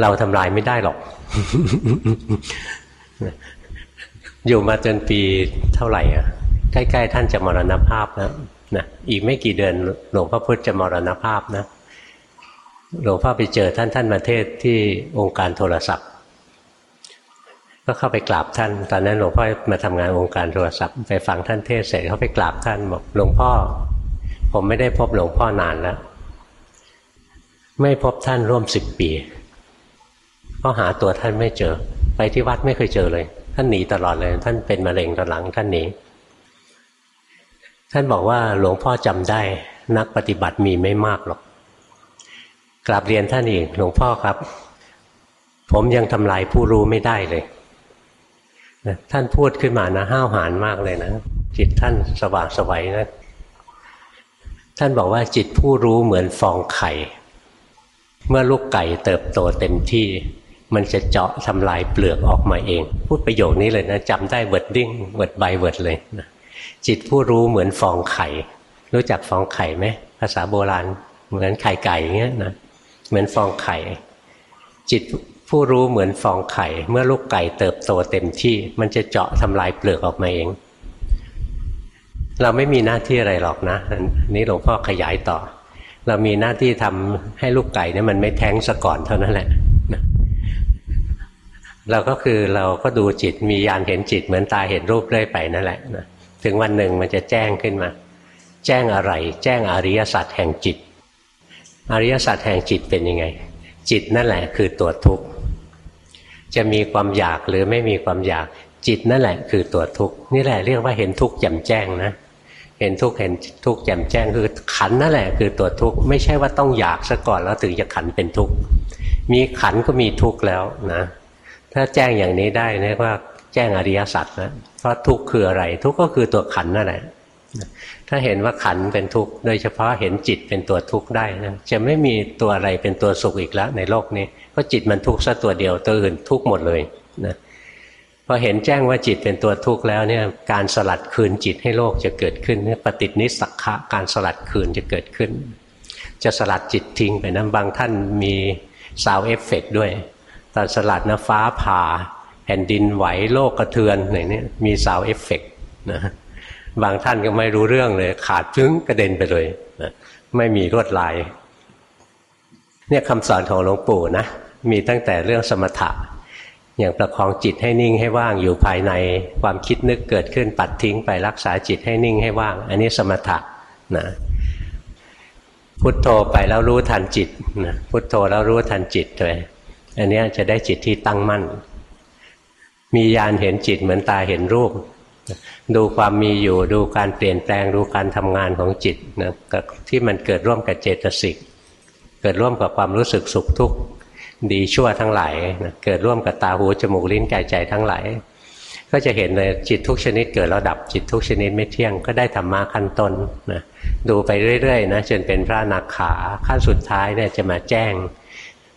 เราทำลายไม่ได้หรอก อยู่มาจนปีเท่าไหร่อะใกล้ๆท่านจะมรณภาพแล้วนะอีกไม่กี่เดือนหลวงพ่อพุธจะมรณภาพนะ หลวงพ่อไปเจอท่านท่านมาเทศที่องค์การโทรศัพท์ ก็เข้าไปกราบท่าน ตอนนั้นหลวงพ่อมาทำงานองค์การโทรศัพท์ ไปฟังท่านเทศเสร็จเขาไปกราบท่านบอกหลวงพ่อ ผมไม่ได้พบหลวงพ่อนานแล้วไม่พบท่านร่วมสิบปีก็หาตัวท่านไม่เจอ ไปที่วัดไม่เคยเจอเลย ท่านหนีตลอดเลย ท่านเป็นมะเร็งตอนหลังท่านหนีท่านบอกว่าหลวงพ่อจำได้ นักปฏิบัติมีไม่มากหรอก กราบเรียนท่านอีกหลวงพ่อครับ ผมยังทำลายผู้รู้ไม่ได้เลยนะท่านพูดขึ้นมานะห้าวหาญมากเลยนะ จิตท่านสว่างไสวนะ ท่านบอกว่าจิตผู้รู้เหมือนฟองไข่ เมื่อลูกไก่เติบโตเต็มที่ มันจะเจาะทำลายเปลือกออกมาเอง พูดประโยคนี้เลยนะจำได้ wording word by word เลยนะจิตผู้รู้เหมือนฟองไข่ รู้จักฟองไข่ไหมภาษาโบราณ เหมือนไข่ไก่เงี้ยนะ เหมือนฟองไข่ จิตผู้รู้เหมือนฟองไข่ เมื่อลูกไก่เติบโตเต็มที่ มันจะเจาะทำลายเปลือกออกมาเอง เราไม่มีหน้าที่อะไรหรอกนะนี้หลวงพ่อขยายต่อ เรามีหน้าที่ทำให้ลูกไก่เนี่ยมันไม่แท้งซะก่อนเท่านั้นแหละเราก็คือเราก็ดูจิตมียานเห็นจิตเหมือนตาเห็นรูปเรื่อยไปนั่นแหละนะถึงวันหนึ่งมันจะแจ้งขึ้นมา แจ้งอะไร แจ้งอริยสัจแห่งจิต อริยสัจแห่งจิตเป็นยังไง จิตนั่นแหละคือตัวทุกข์จะมีความอยากหรือไม่มีความอยากจิตนั่นแหละคือตัวทุกข์นี่แหละเรียกว่าเห็นทุกข์แจ่มแจ้งนะเห็นทุกข์เห็นทุกข์แจ่มแจ้งคือขันนั่นแหละคือตัวทุกข์ไม่ใช่ว่าต้องอยากซะก่อนแล้วถึงจะขันเป็นทุกข์มีขันก็มีทุกข์แล้วนะถ้าแจ้งอย่างนี้ได้เรียกว่าแจ้งอริยสัจนะเพราะทุกข์คืออะไร ทุกข์ก็คือตัวขันนั่นแหละ ถ้าเห็นว่าขันเป็นทุกข์โดยเฉพาะเห็นจิตเป็นตัวทุกข์ได้นะจะไม่มีตัวอะไรเป็นตัวสุขอีกแล้วในโลกนี้เพราะจิตมันทุกข์ซะตัวเดียวตัวอื่นทุกข์หมดเลยนะพอเห็นแจ้งว่าจิตเป็นตัวทุกข์แล้วเนี่ยการสลัดคืนจิตให้โลกจะเกิดขึ้นปฏินิสักขะการสลัดคืนจะเกิดขึ้น จะสลัดจิตทิ้งไปนั้นบางท่านมี sound effect ด้วยตอนสลัดนะฟ้าผ่า แผ่นดินไหวโลกกระเทือนไหนเนี่ยมี sound effect นะ บางท่านก็ไม่รู้เรื่องเลย ขาดผึงกระเด็นไปเลยนะไม่มีลวดลาย เนี่ยคำสอนของหลวงปู่นะมีตั้งแต่เรื่องสมถะ อย่างประคองจิตให้นิ่งให้ว่างอยู่ภายในความคิดนึกเกิดขึ้นปัดทิ้งไปรักษาจิตให้นิ่งให้ว่าง อันนี้สมถะนะพุทโธไปแล้วรู้ทันจิตนะพุทโธแล้วรู้ทันจิตเลยอันนี้จะได้จิตที่ตั้งมั่น มียานเห็นจิตเหมือนตาเห็นรูป ดูความมีอยู่ดูการเปลี่ยนแปลงดูการทำงานของจิตนะที่มันเกิดร่วมกับเจตสิกเกิดร่วมกับความรู้สึกสุขทุกข์ดีชั่วทั้งหลายนะเกิดร่วมกับตาหูจมูกลิ้นกายใจทั้งหลายก็จะเห็นเลยจิตทุกชนิดเกิดแล้วดับจิตทุกชนิดไม่เที่ยงก็ได้ธรรมะขั้นต้นนะดูไปเรื่อยๆนะจนเป็นพระนักขาขั้นสุดท้ายเนี่ยจะมาแจ้ง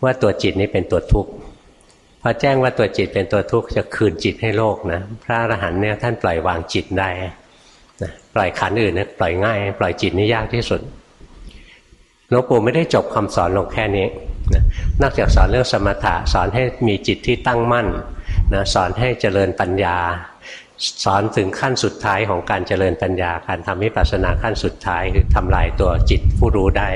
ว่าตัวจิตนี้เป็นตัวทุกข์ พอแจ้งว่าตัวจิตเป็นตัวทุกข์จะคืนจิตให้โลกนะพระอรหันต์เนี่ยท่านปล่อยวางจิตได้นะปล่อยขันอื่นเนี่ยปล่อยง่าย ปล่อยจิตนี่ยากที่สุดหลวงปู่ไม่ได้จบคำสอนลงแค่นี้นอกจากสอนเรื่องสมถะสอนให้มีจิตที่ตั้งมั่นนะสอนให้เจริญปัญญา สอนถึงขั้นสุดท้ายของการเจริญปัญญา การทำวิปัสสนาขั้นสุดท้ายคือทำลายตัวจิตผู้รู้ได้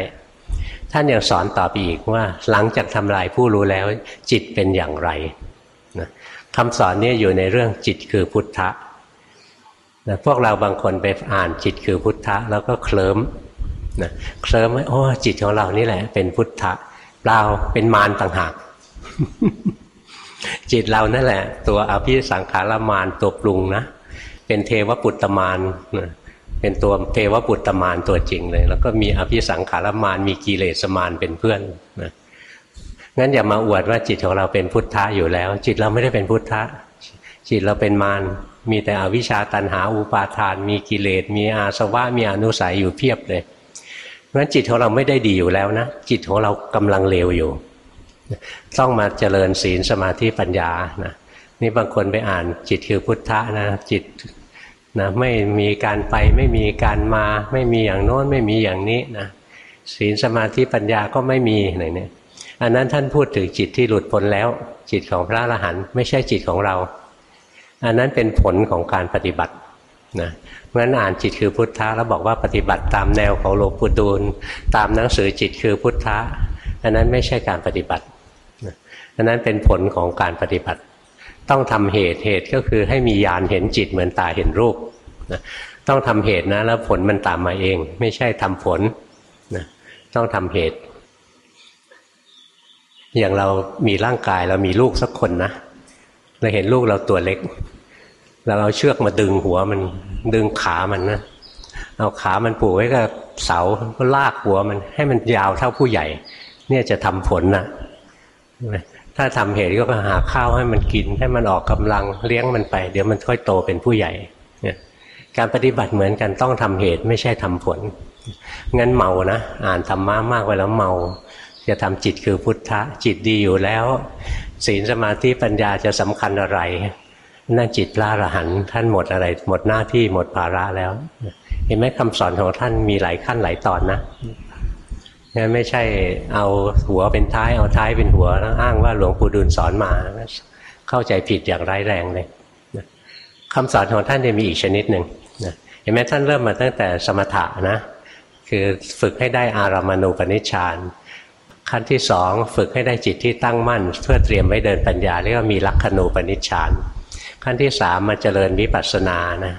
ท่านยังสอนต่อไปอีกว่า หลังจากทำลายผู้รู้แล้ว จิตเป็นอย่างไรคำสอนนี้อยู่ในเรื่องจิตคือพุทธะนะพวกเราบางคนไปอ่านจิตคือพุทธะ แล้วก็เคลิ้มนะเคลิ้มว่าโอ้จิตของเรานี่แหละ เป็นพุทธะเปล่าเป็นมารต่างหากจิตเรานั่นแหละ ตัวอภิสังขารมารตัวปรุงนะเป็นเทวปุตตมาร เป็นตัวเทวปุตตมารตัวจริงเลย แล้วก็มีอภิสังขารมารมีกิเลสมารเป็นเพื่อนนะงั้นอย่ามาอวดว่าจิตของเราเป็นพุทธะอยู่แล้ว จิตเราไม่ได้เป็นพุทธะจิตเราเป็นมารมีแต่อวิชชาตันหาอุปาทาน มีกิเลส มีอาสวะมีอนุสัยอยู่เพียบเลยเพราะฉะนั้นจิตของเราไม่ได้ดีอยู่แล้วนะ จิตของเรากำลังเลวอยู่ ต้องมาเจริญศีลสมาธิปัญญานะนี่บางคนไปอ่านจิตคือพุทธะนะจิต นะไม่มีการไปไม่มีการมา ไม่มีอย่างโน้นไม่มีอย่างนี้นะศีลสมาธิปัญญาก็ไม่มีอะไรเนี่ยอันนั้นท่านพูดถึงจิตที่หลุดพ้นแล้ว จิตของพระอรหันต์ไม่ใช่จิตของเรา อันนั้นเป็นผลของการปฏิบัตินะเพราะฉะนั้นอ่านจิตคือพุทธะแล้วบอกว่าปฏิบัติตามแนวของหลวงปู่ดูลตามหนังสือจิตคือพุทธะอันนั้นไม่ใช่การปฏิบัติอันนั้นเป็นผลของการปฏิบัติ ต้องทำเหตุเหตุก็คือให้มีญาณเห็นจิตเหมือนตาเห็นรูปนะต้องทำเหตุนะแล้วผลมันตามมาเอง ไม่ใช่ทำผลนะต้องทำเหตุ อย่างเรามีร่างกายเรามีลูกสักคนนะเราเห็นลูกเราตัวเล็กเราเอาเชือกมาดึงหัวมันดึงขามันนะเอาขามันผูกไว้กับเสาก็ลากหัวมัน ให้มันยาวเท่าผู้ใหญ่ เนี่ยจะทำผลนะ ถ้าทำเหตุก็หาข้าวให้มันกิน ให้มันออกกำลังเลี้ยงมันไป เดี๋ยวมันค่อยโตเป็นผู้ใหญ่เนี่ยการปฏิบัติเหมือนกันต้องทำเหตุไม่ใช่ทำผล งั้นเมานะ อ่านธรรมะมากไปแล้วเมา จะทำจิตคือพุทธะจิตดีอยู่แล้ว ศีลสมาธิปัญญาจะสำคัญอะไรนั่นจิตพระอรหันต์ท่านหมดอะไร หมดหน้าที่หมดภาระแล้ว เห็นไหมคำสอนของท่านมีหลายขั้นหลายตอนนะ งั้นไม่ใช่เอาหัวเป็นท้ายเอาท้ายเป็นหัวแล้วอ้างว่าหลวงปู่ดูลสอนมา เข้าใจผิดอย่างร้ายแรงเลยคำสอนของท่านจะมีอีกชนิดหนึ่งเห็นไหมท่านเริ่มมาตั้งแต่สมถะนะ คือฝึกให้ได้อารามณูปนิชฌานขั้นที่สองฝึกให้ได้จิตที่ตั้งมั่น เพื่อเตรียมไว้เดินปัญญาเรียกว่ามีลักขณูปนิชฌานขั้นที่สามมาเจริญวิปัสสนานะ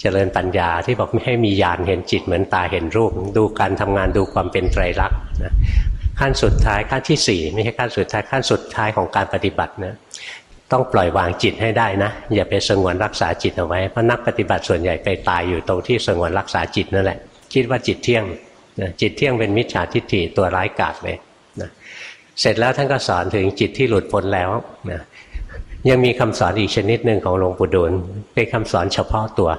เจริญปัญญาที่บอกไม่ให้มีญาณเห็นจิตเหมือนตาเห็นรูป ดูการทำงานดูความเป็นไตรลักษณ์นะขั้นสุดท้ายขั้นที่สี่ไม่ใช่ขั้นสุดท้ายขั้นสุดท้ายของการปฏิบัตินะต้องปล่อยวางจิตให้ได้นะ อย่าไปสงวนรักษาจิตเอาไว้เพราะนักปฏิบัติส่วนใหญ่ไปตายอยู่ตรงที่สงวนรักษาจิตนั่นแหละ คิดว่าจิตเที่ยงนะจิตเที่ยงเป็นมิจฉาทิฏฐิตัวร้ายกาจเลยนะเสร็จแล้วท่านก็สอนถึงจิตที่หลุดพ้นแล้วนะยังมีคำสอนอีกชนิดหนึ่งของหลวงปู่ดูลเป็นคำสอนเฉพาะตัว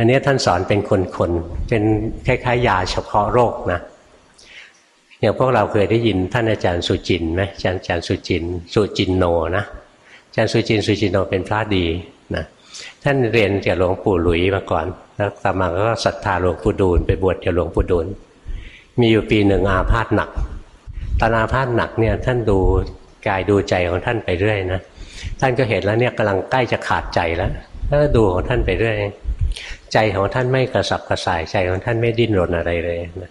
อันนี้ท่านสอนเป็นคนๆเป็นคล้ายๆ ยาเฉพาะโรคนะอย่างพวกเราเคยได้ยินท่านอาจารย์สุจินไหมอาจารย์อาจารย์สุจินสุจินโนนะอาจารย์สุจินสุจินโนเป็นพระดีนะท่านเรียนจากหลวงปู่หลุยมาก่อน แล้วต่อมาก็ศรัทธาหลวงปู่ดูลไปบวชกับหลวงปู่ดูลมีอยู่ปีหนึ่งอาพาธหนักตอนอาพาธหนักเนี่ยท่านดูกายดูใจของท่านไปเรื่อยนะท่านก็เห็นแล้วเนี่ยกำลังใกล้จะขาดใจแล้วก็ดูของท่านไปเรื่อย ใจของท่านไม่กระสับกระส่ายใจของท่านไม่ดิ้นรนอะไรเลยนะ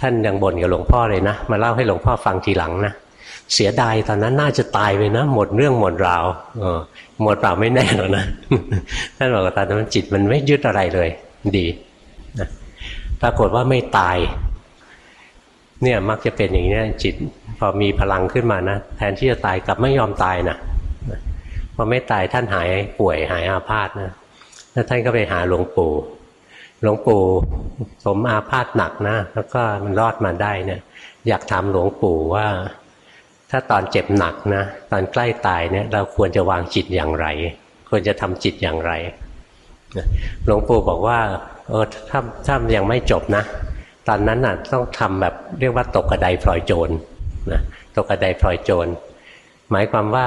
ท่านยังบ่นกับหลวงพ่อเลยนะมาเล่าให้หลวงพ่อฟังทีหลังนะเสียดายตอนนั้นน่าจะตายไปนะหมดเรื่องหมดราวออหมดเปล่าไม่แน่หรอกนะท่านบอกว่าตอนนั้นจิตมันไม่ยึดอะไรเลย ดีนะปรากฏว่าไม่ตาย เนี่ยมักจะเป็นอย่างนี้จิต พอมีพลังขึ้นมานะแทนที่จะตายกลับไม่ยอมตายนะพอไม่ตายท่านหายป่วยหายอาพาธนะ แล้วท่านก็ไปหาหลวงปู่ หลวงปู่ผมอาพาธหนักนะ แล้วก็มันรอดมาได้เนี่ย อยากถามหลวงปู่ว่า ถ้าตอนเจ็บหนักนะ ตอนใกล้ตายเนี่ย เราควรจะวางจิตอย่างไร ควรจะทำจิตอย่างไร หลวงปู่บอกว่า เออถ้าถ้ายังไม่จบนะ ตอนนั้นน่ะต้องทำแบบเรียกว่าตกกระไดพลอยโจรนะตกกระไดพลอยโจร หมายความว่า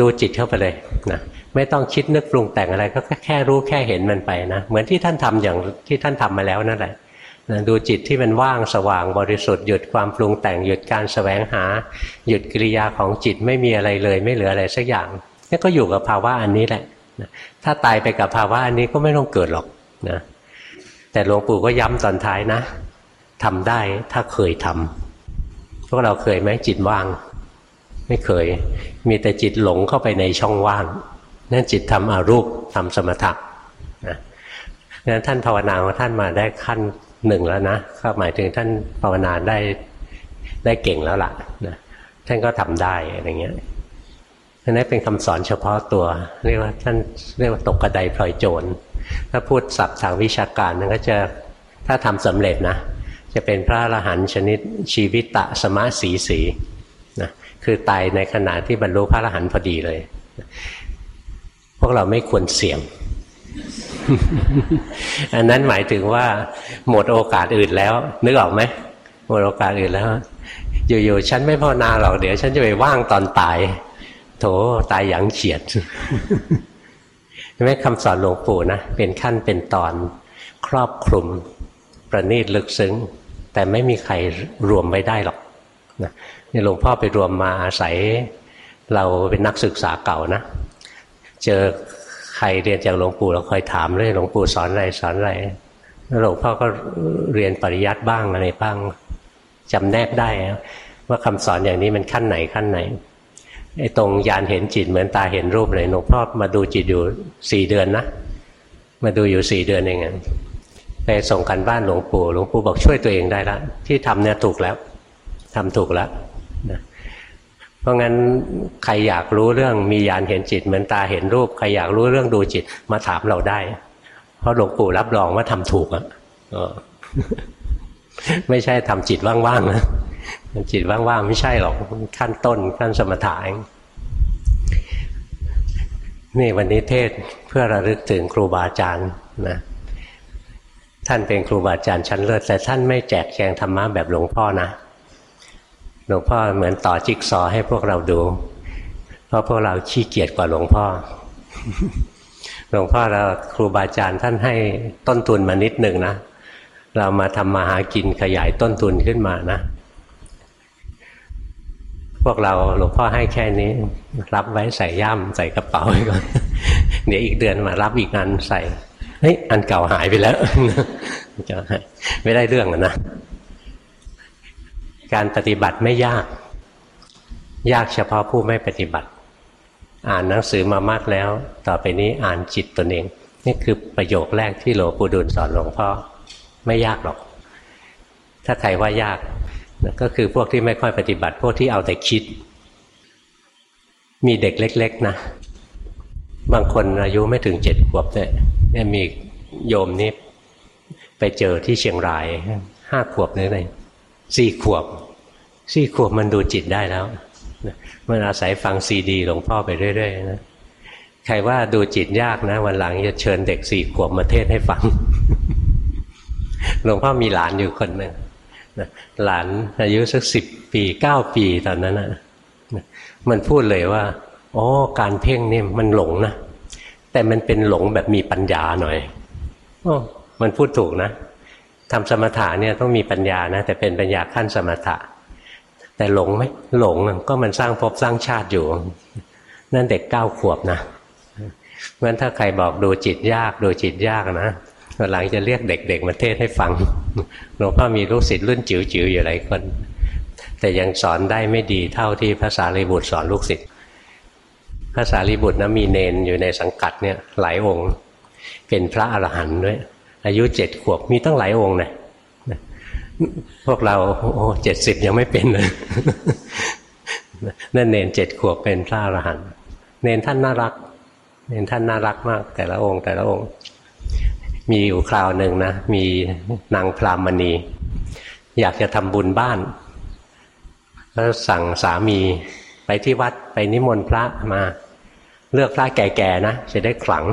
ดูจิตเข้าไปเลยนะ ไม่ต้องคิดนึกปรุงแต่งอะไร ก็แค่รู้แค่เห็นมันไปนะ เหมือนที่ท่านทำอย่างที่ท่านทำมาแล้วนั่นแหละดูจิตที่มันว่างสว่างบริสุทธิ์หยุดความปรุงแต่งหยุดการสแสวงหา หยุดกิริยาของจิตไม่มีอะไรเลย ไม่เหลืออะไรสักอย่างนี่ก็อยู่กับภาวะอันนี้แหละถ้าตายไปกับภาวะอันนี้ก็ไม่ต้องเกิดหรอกนะแต่หลวงปู่ก็ย้ำตอนท้ายนะทำได้ถ้าเคยทำพวกเราเคยไหมจิตว่าง ไม่เคย มีแต่จิตหลงเข้าไปในช่องว่าง นั่นจิตทำอารูปทำสมถะนะงั้นท่านภาวนาของท่านมาได้ขั้นหนึ่งแล้วนะก็หมายถึงท่านภาวนาได้ได้เก่งแล้วล่ะนะท่านก็ทำได้อะไรเงี้ยอันนี้เป็นคำสอนเฉพาะตัว เรียกว่าท่านเรียกว่าตกกระไดพลอยโจร ถ้าพูดศัพท์ทางวิชาการนั้นก็จะถ้าทำสำเร็จนะ จะเป็นพระอรหันต์ชนิดชีวิตะสมะสีสีนะคือตายในขณะที่บรรลุพระอรหันต์พอดีเลย พวกเราไม่ควรเสี่ยง อันนั้นหมายถึงว่า หมดโอกาสอื่นแล้ว นึกออกไหมหมดโอกาสอื่นแล้วอยู่ๆฉันไม่ภาวนาหรอกเดี๋ยว ฉันจะไปว่างตอนตาย โถตายอย่างเฉียดใช่ไหมคำสอนหลวงปู่นะเป็นขั้นเป็นตอนครอบคลุมประณีตลึกซึ้ง แต่ไม่มีใครรวมไว้ได้หรอกนะนี่หลวงพ่อไปรวมมาอาศัย เราเป็นนักศึกษาเก่านะ เจอใครเรียนจากหลวงปู่เราคอยถามเลยหลวงปู่สอนอะไรสอนอะไรหลวงพ่อก็เรียนปริยัติบ้างอะไรบ้างจำแนกได้ว่าคำสอนอย่างนี้มันขั้นไหนขั้นไหนไอ้ตรงยานเห็นจิตเหมือนตาเห็นรูปเลยหลวงพ่อมาดูจิตอยู่สี่เดือนนะมาดูอยู่สี่เดือนเองไปส่งกันบ้านหลวงปู่หลวงปู่บอกช่วยตัวเองได้แล้วที่ทำเนี่ยถูกแล้วทำถูกแล้วนะ เพราะงั้นใครอยากรู้เรื่องมียานเห็นจิต เหมือนตาเห็นรูป ใครอยากรู้เรื่องดูจิตมาถามเราได้ เพราะหลวงปู่รับรองว่าทำถูกอะไม่ใช่ทำจิตว่างๆนะจิตว่างๆไม่ใช่หรอกขั้นต้นขั้นสมถะเองนี่วันนี้เทศเพื่อระลึกถึงครูบาอาจารย์นะท่านเป็นครูบาอาจารย์ชั้นเลิศแต่ท่านไม่แจกแจงธรรมะแบบหลวงพ่อนะ หลวงพ่อเหมือนต่อจิ๊กซอให้พวกเราดู เพราะพวกเราขี้เกียจกว่าหลวงพ่อ หลวงพ่อเราครูบาอาจารย์ท่านให้ต้นทุนมานิดหนึ่งนะ เรามาทำมาหากินขยายต้นทุนขึ้นมานะ พวกเราหลวงพ่อให้แค่นี้ รับไว้ใส่ย่ามใส่กระเป๋าไว้ก่อน เดี๋ยวอีกเดือนมารับอีกอันใส่เฮ้ยอันเก่าหายไปแล้วจะไม่ได้เรื่องนะ การปฏิบัติไม่ยาก ยากเฉพาะผู้ไม่ปฏิบัติ อ่านหนังสือมามากแล้ว ต่อไปนี้อ่านจิตตนเอง นี่คือประโยคแรกที่หลวงปู่ดูลสอนหลวงพ่อไม่ยากหรอก ถ้าใครว่ายากก็คือพวกที่ไม่ค่อยปฏิบัติ พวกที่เอาแต่คิด มีเด็กเล็ก ๆ นะ บางคนอายุไม่ถึงเจ็ดขวบเนี่ยมีโยมนี่ไปเจอที่เชียงรายห้าขวบนี่เลย สี่ขวบสี่ขวบมันดูจิตได้แล้วมันอาศัยฟังซีดีหลวงพ่อไปเรื่อยๆนะใครว่าดูจิตยากนะ วันหลังจะเชิญเด็กสี่ขวบมาเทศให้ฟังหลวงพ่อมีหลานอยู่คนหนึ่งหลานอายุสักสิบปีเก้าปีตอนนั้นนะมันพูดเลยว่าอ๋อการเพ่งนี่มันหลงนะแต่มันเป็นหลงแบบมีปัญญาหน่อยอมันพูดถูกนะ ทำสมถะเนี่ยต้องมีปัญญานะแต่เป็นปัญญาขั้นสมถะ แต่หลงไหมหลงก็มันสร้างภพสร้างชาติอยู่ นั่นเด็กเก้าขวบนะเพราะฉะนั้นถ้าใครบอกดูจิตยากดูจิตยากนะหลังจะเรียกเด็ก ๆ มาเทศให้ฟังหลวงพ่อมีลูกศิษย์รุ่นจิ๋วๆอยู่หลายคน แต่ยังสอนได้ไม่ดีเท่าที่ภาษาลีบุตรสอนลูกศิษย์ภาษาลีบุตรนะมีเนนอยู่ในสังกัดเนี่ยหลายองค์ เป็นพระอรหันต์ด้วย อายุเจ็ดขวบมีตั้งหลายองค์นะพวกเราโอ้เจ็ดสิบยังไม่เป็นเลยนั่นเนนเจ็ดขวบเป็นพระอรหันต์เนนท่านน่ารัก เนนท่านน่ารักมาก แต่ละองค์แต่ละองค์ มีอยู่คราวหนึ่งนะมีนางพรามณี อยากจะทำบุญบ้านแล้วสั่งสามีไปที่วัดไปนิมนต์พระมา เลือกพระแก่ๆนะจะได้ขลัง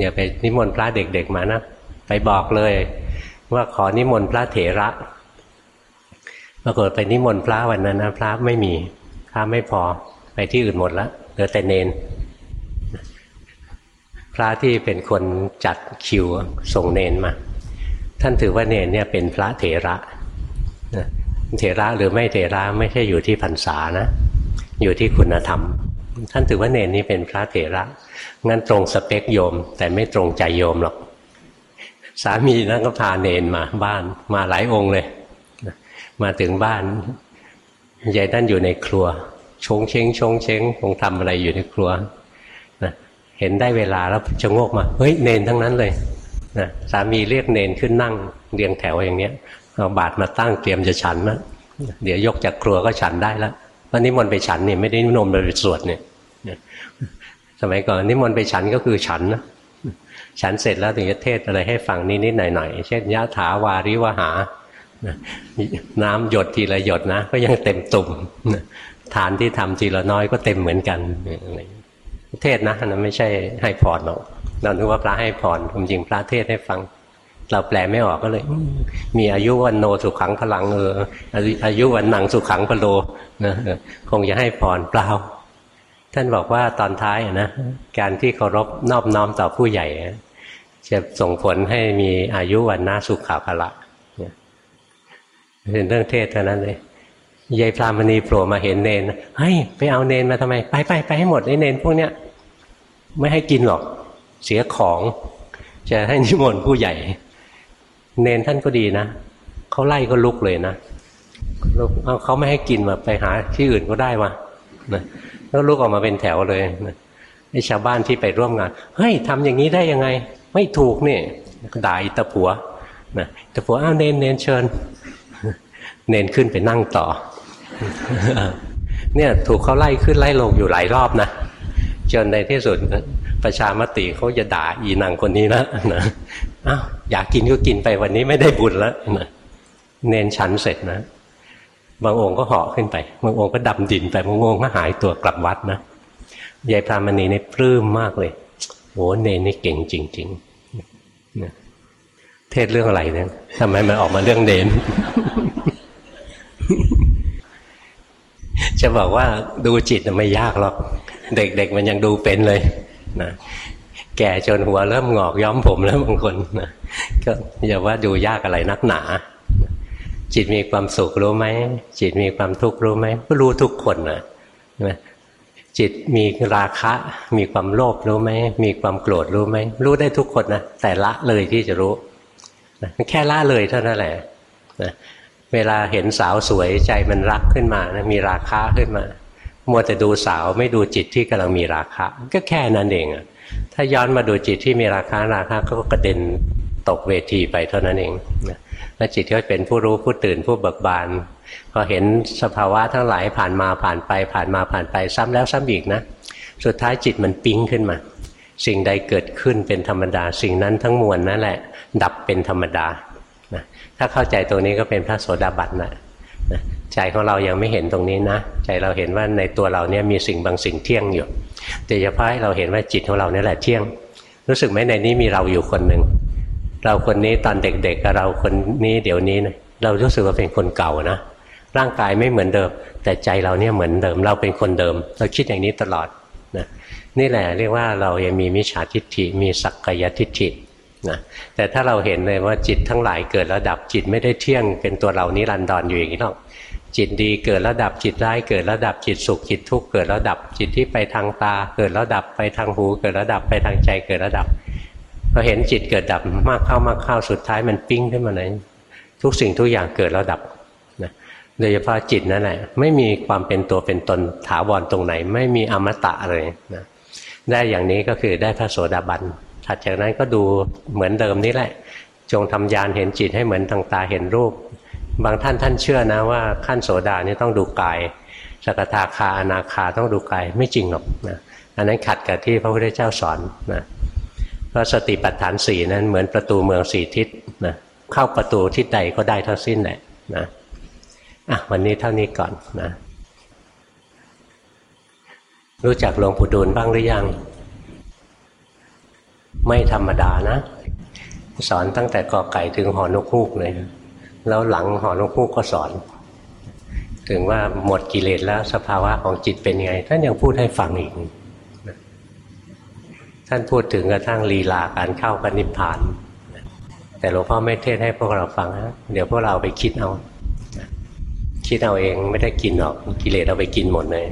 อย่าไปนิมนต์พระเด็กๆมานะ ไปบอกเลย ว่าขอนิมนต์พระเถระปรากฏไปนิมนต์พระวันนั้นนะพระไม่มีพระไม่พอไปที่อื่นหมดแล้วเหลือแต่เนน พระที่เป็นคนจัดคิวส่งเนนมา ท่านถือว่าเนนเนี่ยเป็นพระเถระเถระหรือไม่เถระไม่ใช่อยู่ที่พรรษานะ อยู่ที่คุณธรรม ท่านถือว่าเนนนี้เป็นพระเถระงั้นตรงสเปคโยม แต่ไม่ตรงใจโยมหรอก สามีนั่นก็พาเนนมาบ้านมาหลายองค์เลย มาถึงบ้านยายนั่นอยู่ในครัว ชงเชงชงเชงคงทำอะไรอยู่ในครัวนะเห็นได้เวลาแล้วชะงกมา เฮ้ยเนนทั้งนั้นเลยนะสามีเรียกเนนขึ้นนั่งเรียงแถวอย่างเนี้ยเอาบาตรมาตั้งเตรียมจะฉันนะเดี๋ยวยกจากครัวก็ฉันได้แล้ววันนี้มนไปฉันเนี่ยไม่ได้นิมนต์ไปสวดเนี่ยสมัยก่อนนิมนต์ไปฉันก็คือฉันนะ ฉันเสร็จแล้วถึงจะเทศอะไรให้ฟังนิดๆหน่อยๆเช่นยะถาวาริวหา น้ำหยดทีละหยดนะ ก็ยังเต็มตุ่มฐานที่ทำทีละน้อยก็เต็มเหมือนกันเทศนะนะไม่ใช่ให้พรหรอกเราคิดว่าพระให้พรผมจริงพระเทศให้ฟัง เราแปลไม่ออกก็เลย มีอายุวันโนสุขังพลังเอออายุวันหนังสุขังพโลนะคงจะให้พรเปล่าท่านบอกว่าตอนท้ายนะการที่เคารพนอบน้อมต่อผู้ใหญ่ จะส่งผลให้มีอายุวันนาสุขาภละเป็นเรื่องเทศเท่านั้นเลยยายพรามณีโผล่มาเห็นเนนเฮ้ยไปเอาเนนมาทำไม ไปไปไปให้หมดไอ้เนนพวกเนี้ยไม่ให้กินหรอก เสียของ จะให้นิมนต์ผู้ใหญ่ เนนท่านก็ดีนะเขาไล่ก็ลุกเลยนะลุกเขาไม่ให้กินมาไปหาที่อื่นก็ได้มานะแล้วลุกออกมาเป็นแถวเลยไอ้ชาวบ้านที่ไปร่วมงานเฮ้ยทำอย่างนี้ได้ยังไง ไม่ถูกนี่ด่าอิตาผัวนะตะผัวอ้าวเนนเนนเชิญ เนนขึ้นไปนั่งต่อ เนี่ยถูกเขาไล่ขึ้นไล่ลงอยู่หลายรอบนะจนในที่สุดประชามติเขาจะด่าอีนางคนนี้แล้วนะอ้าวอยากกินก็กินไปวันนี้ไม่ได้บุญแล้วนะเนนฉันเสร็จนะบางองค์ก็เหาะขึ้นไปบางองค์ก็ดำดินไปบางองค์ก็หายตัวกลับวัดนะยายพรามณีนี่ปลื้มมากเลยโอ้เนนนี่เก่งจริง ๆ เทศเรื่องอะไรเนี่ยทำไมมันออกมาเรื่องเนนจะบอกว่าดูจิตไม่ยากหรอก เด็กๆมันยังดูเป็นเลยนะแก่จนหัวเริ่มงอกย้อมผมแล้วบางคนนะก็อย่าว่าดูยากอะไรนักหนา จิตมีความสุขรู้ไหมจิตมีความทุกข์รู้ไหมก็รู้ทุกคนนะ จิตมีราคะ มีความโลภรู้ไหมมีความโกรธรู้ไหมรู้ได้ทุกคนนะแต่ละเลยที่จะรู้แค่ละเลยเท่านั้นแหละนะเวลาเห็นสาวสวยใจมันรักขึ้นมานะมีราคาขึ้นมา มัวแต่ดูสาวไม่ดูจิตที่กำลังมีราคาก็แค่นั้นเองอะถ้าย้อนมาดูจิตที่มีราคาราคาก็กระเด็นตกเวทีไปเท่านั้นเองนะแล้วจิตก็เป็นผู้รู้ผู้ตื่นผู้เบิกบาน พอเห็นสภาวะทั้งหลายผ่านมาผ่านไป ผ่านมาผ่านไปซ้ำแล้วซ้ำอีกนะ สุดท้ายจิตมันปิ๊งขึ้นมา สิ่งใดเกิดขึ้นเป็นธรรมดา สิ่งนั้นทั้งมวลนั่นแหละ ดับเป็นธรรมดาถ้าเข้าใจตรงนี้ก็เป็นพระโสดาบันนะใจของเรายังไม่เห็นตรงนี้นะ ใจเราเห็นว่าในตัวเราเนี่ยมีสิ่งบางสิ่งเที่ยงอยู่แต่เฉพาะเราเห็นว่าจิตของเราเนี่ยแหละเที่ยง รู้สึกไหมในนี้มีเราอยู่คนหนึ่งเราคนนี้ตอนเด็กๆกับเราคนนี้เดี๋ยวนี้นะเรารู้สึกว่าเป็นคนเก่านะ ร่างกายไม่เหมือนเดิม แต่ใจเราเนี่ยเหมือนเดิม เราเป็นคนเดิม เราคิดอย่างนี้ตลอดนะนี่แหละเรียกว่าเรายังมีมิจฉาทิฏฐิมีสักกายทิฏฐินะแต่ถ้าเราเห็นเลยว่าจิตทั้งหลายเกิดแล้วดับจิตไม่ได้เที่ยงเป็นตัวเรานิรันดรออยู่อย่างนี้หรอกจิตดีเกิดแล้วดับจิตร้ายเกิดแล้วดับจิตสุขจิตทุกข์เกิดแล้วดับจิตที่ไปทางตา เกิดแล้วดับไปทางหู เกิดแล้วดับไปทางใจเกิดแล้วดับพอเห็นจิตเกิดดับมากเข้ามากเข้าสุดท้ายมันปิ้งขึ้นมาไหนทุกสิ่งทุกอย่างเกิดแล้วดับ โดยเฉพาะจิตนั่นแหละไม่มีความเป็นตัวเป็นตนถาวรตรงไหน ไม่มีอมตะเลยนะได้อย่างนี้ก็คือได้พระโสดาบันถัดจากนั้นก็ดูเหมือนเดิมนี่แหละ จงทำยานเห็นจิตให้เหมือนทางตาเห็นรูป บางท่านท่านเชื่อนะว่าขั้นโสดานี่ต้องดูกายสกทาคาอนาคาต้องดูกายไม่จริงหรอกนะอันนั้นขัดกับที่พระพุทธเจ้าสอนนะเพราะสติปัฏฐานสี่นั้นเหมือนประตูเมืองสี่ทิศนะเข้าประตูทิศใดก็ได้ทั้งสิ้นแหละนะ อะวันนี้เท่านี้ก่อนนะ รู้จักหลวงปู่ดูลบ้างหรือยัง ไม่ธรรมดานะ สอนตั้งแต่กอไก่ถึงหอนกฮูกเลย แล้วหลังหอนกฮูกก็สอน ถึงว่าหมดกิเลสแล้วสภาวะของจิตเป็นยังไง ท่านยังพูดให้ฟังอีก ท่านพูดถึงกระทั่งลีลาการเข้ากันนิพพาน แต่หลวงพ่อไม่เทศให้พวกเราฟังนะเดี๋ยวพวกเราไปคิดเอา คิดเอาเองไม่ได้กินหรอกกิเลสเอาไปกินหมดเลย